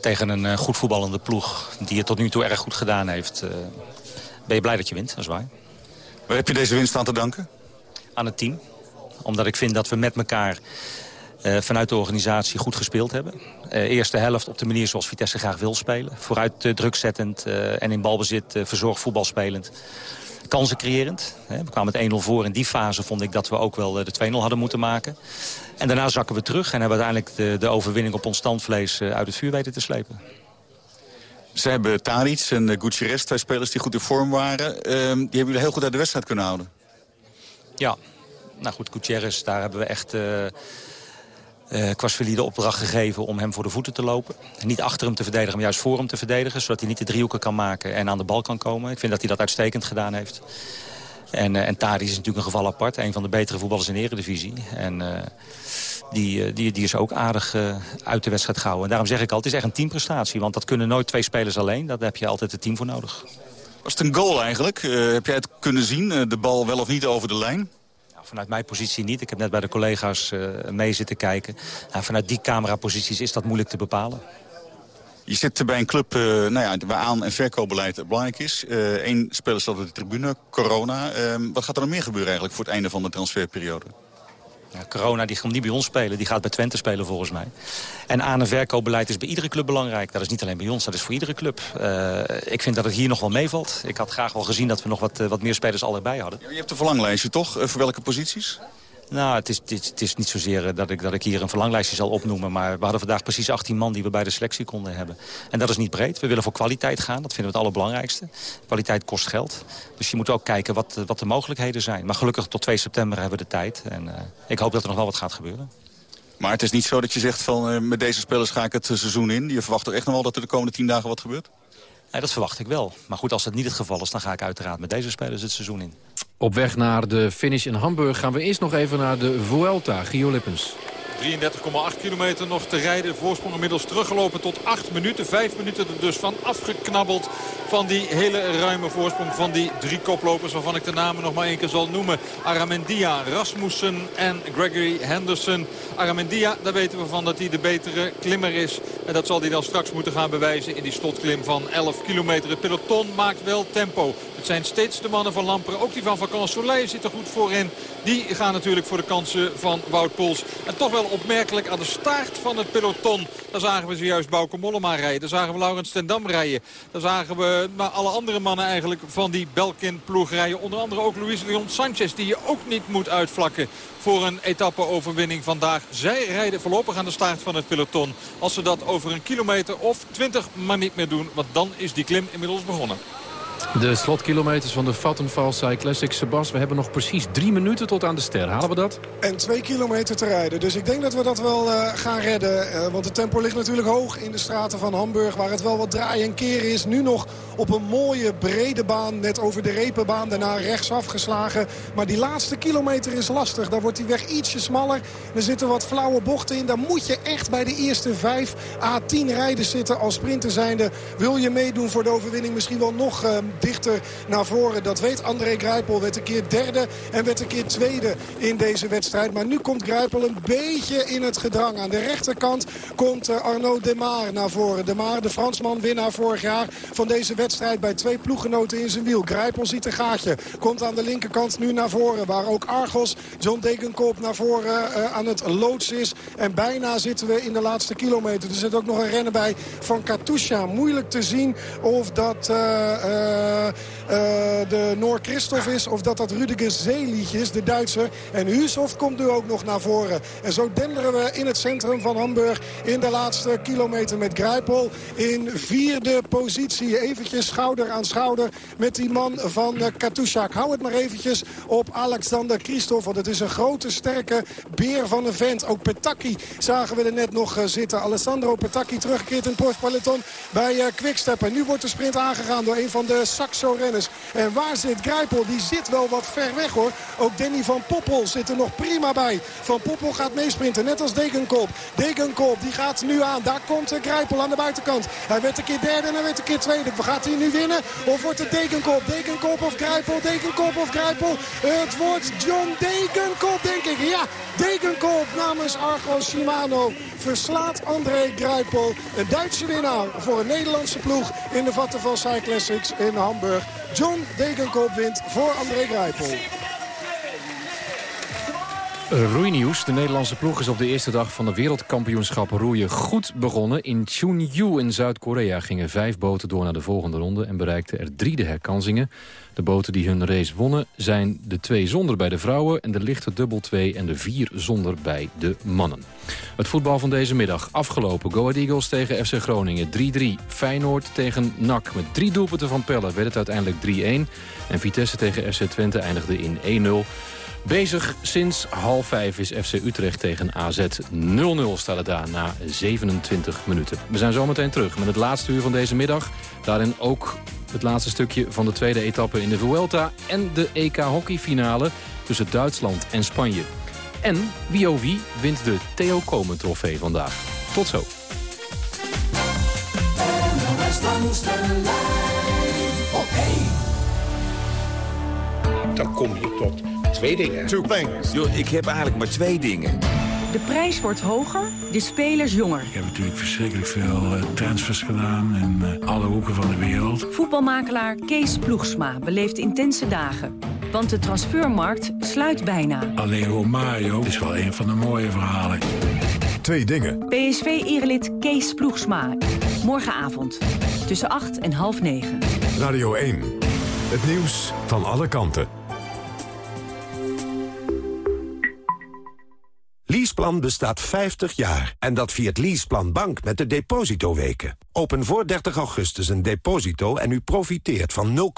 tegen een uh, goed voetballende ploeg die het tot nu toe erg goed gedaan heeft... Uh, ben je blij dat je wint, dat is waar. Waar heb je deze winst aan te danken? Aan het team. Omdat ik vind dat we met elkaar uh, vanuit de organisatie goed gespeeld hebben. Uh, eerste helft op de manier zoals Vitesse graag wil spelen. Vooruit uh, drukzettend en in balbezit verzorgd voetbal spelend. Kansen creërend. We kwamen met 1-0 voor. In die fase vond ik dat we ook wel de 2-0 hadden moeten maken. En daarna zakken we terug en hebben uiteindelijk de, de overwinning op ons standvlees uit het vuur weten te slepen. Ze hebben Taric en Gutierrez, twee spelers die goed in vorm waren. Uh, die hebben jullie heel goed uit de wedstrijd kunnen houden. Ja, nou goed, Gutierrez, daar hebben we echt... Uh, de opdracht gegeven om hem voor de voeten te lopen. En niet achter hem te verdedigen, maar juist voor hem te verdedigen. Zodat hij niet de driehoeken kan maken en aan de bal kan komen. Ik vind dat hij dat uitstekend gedaan heeft. En, uh, en Tari is natuurlijk een geval apart. Een van de betere voetballers in de eredivisie. En uh, die, die, die is ook aardig uit de wedstrijd gehouden. En daarom zeg ik al, het is echt een teamprestatie. Want dat kunnen nooit twee spelers alleen. Daar heb je altijd het team voor nodig. Was het een goal eigenlijk? heb jij het kunnen zien? de bal wel of niet over de lijn? Vanuit mijn positie niet. Ik heb net bij de collega's uh, mee zitten kijken. Nou, vanuit die cameraposities is dat moeilijk te bepalen. Je zit bij een club uh, nou ja, waar aan- en verkoopbeleid belangrijk is. Eén uh, speler staat op de tribune, corona. wat gaat er nog meer gebeuren eigenlijk voor het einde van de transferperiode? Corona die gaat niet bij ons spelen, die gaat bij Twente spelen volgens mij. En aan- en verkoopbeleid is bij iedere club belangrijk. Dat is niet alleen bij ons, dat is voor iedere club. Uh, ik vind dat het hier nog wel meevalt. Ik had graag wel gezien dat we nog wat, uh, wat meer spelers al erbij hadden. Je hebt een verlanglijstje toch? Uh, voor welke posities? Nou, het is, het, is, het is niet zozeer dat ik, dat ik hier een verlanglijstje zal opnoemen. Maar we hadden vandaag precies 18 man die we bij de selectie konden hebben. En dat is niet breed. We willen voor kwaliteit gaan. Dat vinden we het allerbelangrijkste. Kwaliteit kost geld. Dus je moet ook kijken wat, wat de mogelijkheden zijn. Maar gelukkig tot 2 september hebben we de tijd. En uh, ik hoop dat er nog wel wat gaat gebeuren. Maar het is niet zo dat je zegt van uh, met deze spelers ga ik het seizoen in. Je verwacht toch echt nog wel dat er de komende 10 dagen wat gebeurt? Dat verwacht ik wel. Maar goed, als dat niet het geval is, dan ga ik uiteraard met deze spelers het seizoen in. Op weg naar de finish in Hamburg gaan we eerst nog even naar de Vuelta. Gio Lippens. 33,8 kilometer nog te rijden. Voorsprong inmiddels teruggelopen tot 8 minuten. 5 minuten er dus van afgeknabbeld van die hele ruime voorsprong van die drie koplopers. Waarvan ik de namen nog maar één keer zal noemen. Aramendia, Rasmussen en Gregory Henderson. Aramendia, daar weten we van dat hij de betere klimmer is. En dat zal hij dan straks moeten gaan bewijzen in die slotklim van 11 kilometer. Het peloton maakt wel tempo. Het zijn steeds de mannen van Lamperen. Ook die van Vacan Soleil zit er goed voorin. Die gaan natuurlijk voor de kansen van Wout Poels. En toch wel opmerkelijk aan de staart van het peloton. Daar zagen we zojuist Bauke Mollema rijden. Daar zagen we Laurens ten Dam rijden. Daar zagen we maar alle andere mannen eigenlijk van die Belkin-ploeg rijden. Onder andere ook Luis Leon Sanchez die je ook niet moet uitvlakken voor een etappe-overwinning vandaag. Zij rijden voorlopig aan de staart van het peloton. Als ze dat over een kilometer of 20 maar niet meer doen. Want dan is die klim inmiddels begonnen. De slotkilometers van de Vattenfall Classic. Sebas, we hebben nog precies drie minuten tot aan de ster. Halen we dat? En twee kilometer te rijden. Dus ik denk dat we dat wel uh, gaan redden. Uh, want het tempo ligt natuurlijk hoog in de straten van Hamburg. Waar het wel wat draaien en keren is. Nu nog op een mooie brede baan. Net over de repenbaan. Daarna rechtsaf geslagen. Maar die laatste kilometer is lastig. Daar wordt die weg ietsje smaller. Er zitten wat flauwe bochten in. Daar moet je echt bij de eerste 5 A10 rijden zitten. Als sprinter zijnde wil je meedoen voor de overwinning. Misschien wel nog... Uh, dichter naar voren. Dat weet André Grijpel. Werd een keer derde en werd een keer tweede in deze wedstrijd. Maar nu komt Grijpel een beetje in het gedrang. Aan de rechterkant komt eh, Arnaud Demar naar voren. Demar, de Fransman, winnaar vorig jaar van deze wedstrijd... bij twee ploeggenoten in zijn wiel. Grijpel ziet een gaatje. Komt aan de linkerkant nu naar voren. Waar ook Argos, John Degenkolb naar voren uh, aan het loods is. En bijna zitten we in de laatste kilometer. Er zit ook nog een rennen bij van Katusha. Moeilijk te zien of dat... Uh, de Noor-Christoph is. Of dat dat Rudiger Zeelich is, de Duitser. En Huushoff komt nu ook nog naar voren. En zo denderen we in het centrum van Hamburg in de laatste kilometer met Grijpel. In vierde positie. Eventjes schouder aan schouder met die man van uh, Katusha. hou het maar eventjes op Alexander Christoph. Want het is een grote, sterke beer van een vent. Ook Petaki zagen we er net nog zitten. Alessandro Petaki teruggekeerd in het Porsche bij Quickstep. En nu wordt de sprint aangegaan door een van de Saxo-renners. En waar zit Grijpel? Die zit wel wat ver weg hoor. Ook Danny van Poppel zit er nog prima bij. Van Poppel gaat meesprinten, net als Degenkop. Degenkop die gaat nu aan. Daar komt Grijpel aan de buitenkant. Hij werd een keer derde en hij werd een keer tweede. Gaat hij nu winnen? Of wordt het Degenkop? Degenkop of Grijpel? Degenkop of Grijpel? Het wordt John Degenkop denk ik. Ja, Degenkop namens Argo Shimano verslaat André Grijpel. Een Duitse winnaar voor een Nederlandse ploeg in de Vattenfall Cyclassics in Hamburg. John Degenkolb wint voor André Grijpel. Roeinieuws. De Nederlandse ploeg is op de eerste dag van de wereldkampioenschap roeien goed begonnen. In Chunju in Zuid-Korea gingen vijf boten door naar de volgende ronde... en bereikten er drie de herkansingen. De boten die hun race wonnen zijn de twee zonder bij de vrouwen... en de lichte dubbel 2 en de vier zonder bij de mannen. Het voetbal van deze middag afgelopen. Go Ahead Eagles tegen FC Groningen 3-3. Feyenoord tegen NAC. Met drie doelpunten van Pelle werd het uiteindelijk 3-1. En Vitesse tegen FC Twente eindigde in 1-0. Bezig sinds half vijf is FC Utrecht tegen AZ. 0-0 staat het daar na 27 minuten. We zijn zometeen terug met het laatste uur van deze middag. Daarin ook het laatste stukje van de tweede etappe in de Vuelta... en de EK hockeyfinale tussen Duitsland en Spanje. En wie oh wie wint de Theo Komen trofee vandaag. Tot zo. Dan kom je tot twee dingen. Two things. Yo, ik heb eigenlijk maar twee dingen. De prijs wordt hoger, de spelers jonger. Ik heb natuurlijk verschrikkelijk veel uh, transfers gedaan in uh, alle hoeken van de wereld. Voetbalmakelaar Kees Ploegsma beleeft intense dagen. Want de transfermarkt sluit bijna. Alleen Romario is wel een van de mooie verhalen. Twee dingen. PSV-erelid Kees Ploegsma. Morgenavond. Tussen 8 en half 9. Radio 1. Het nieuws van alle kanten. Leaseplan bestaat 50 jaar. En dat viert Leaseplan Bank met de depositoweken. Open voor 30 augustus een deposito en u profiteert van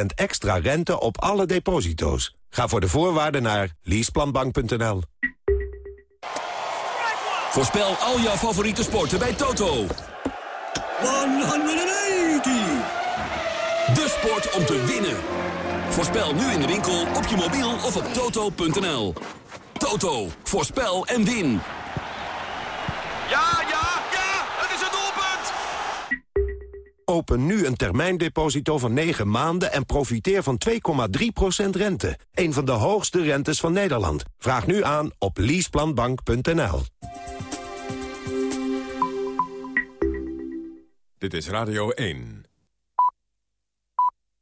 0,25% extra rente op alle deposito's. Ga voor de voorwaarden naar leaseplanbank.nl. Voorspel al jouw favoriete sporten bij Toto. 180! De sport om te winnen. Voorspel nu in de winkel, op je mobiel of op toto.nl. Toto, voorspel en win. Ja, ja, ja, het is een doelpunt! Open nu een termijndeposito van 9 maanden en profiteer van 2,3% rente. Een van de hoogste rentes van Nederland. Vraag nu aan op leaseplanbank.nl. Dit is Radio 1.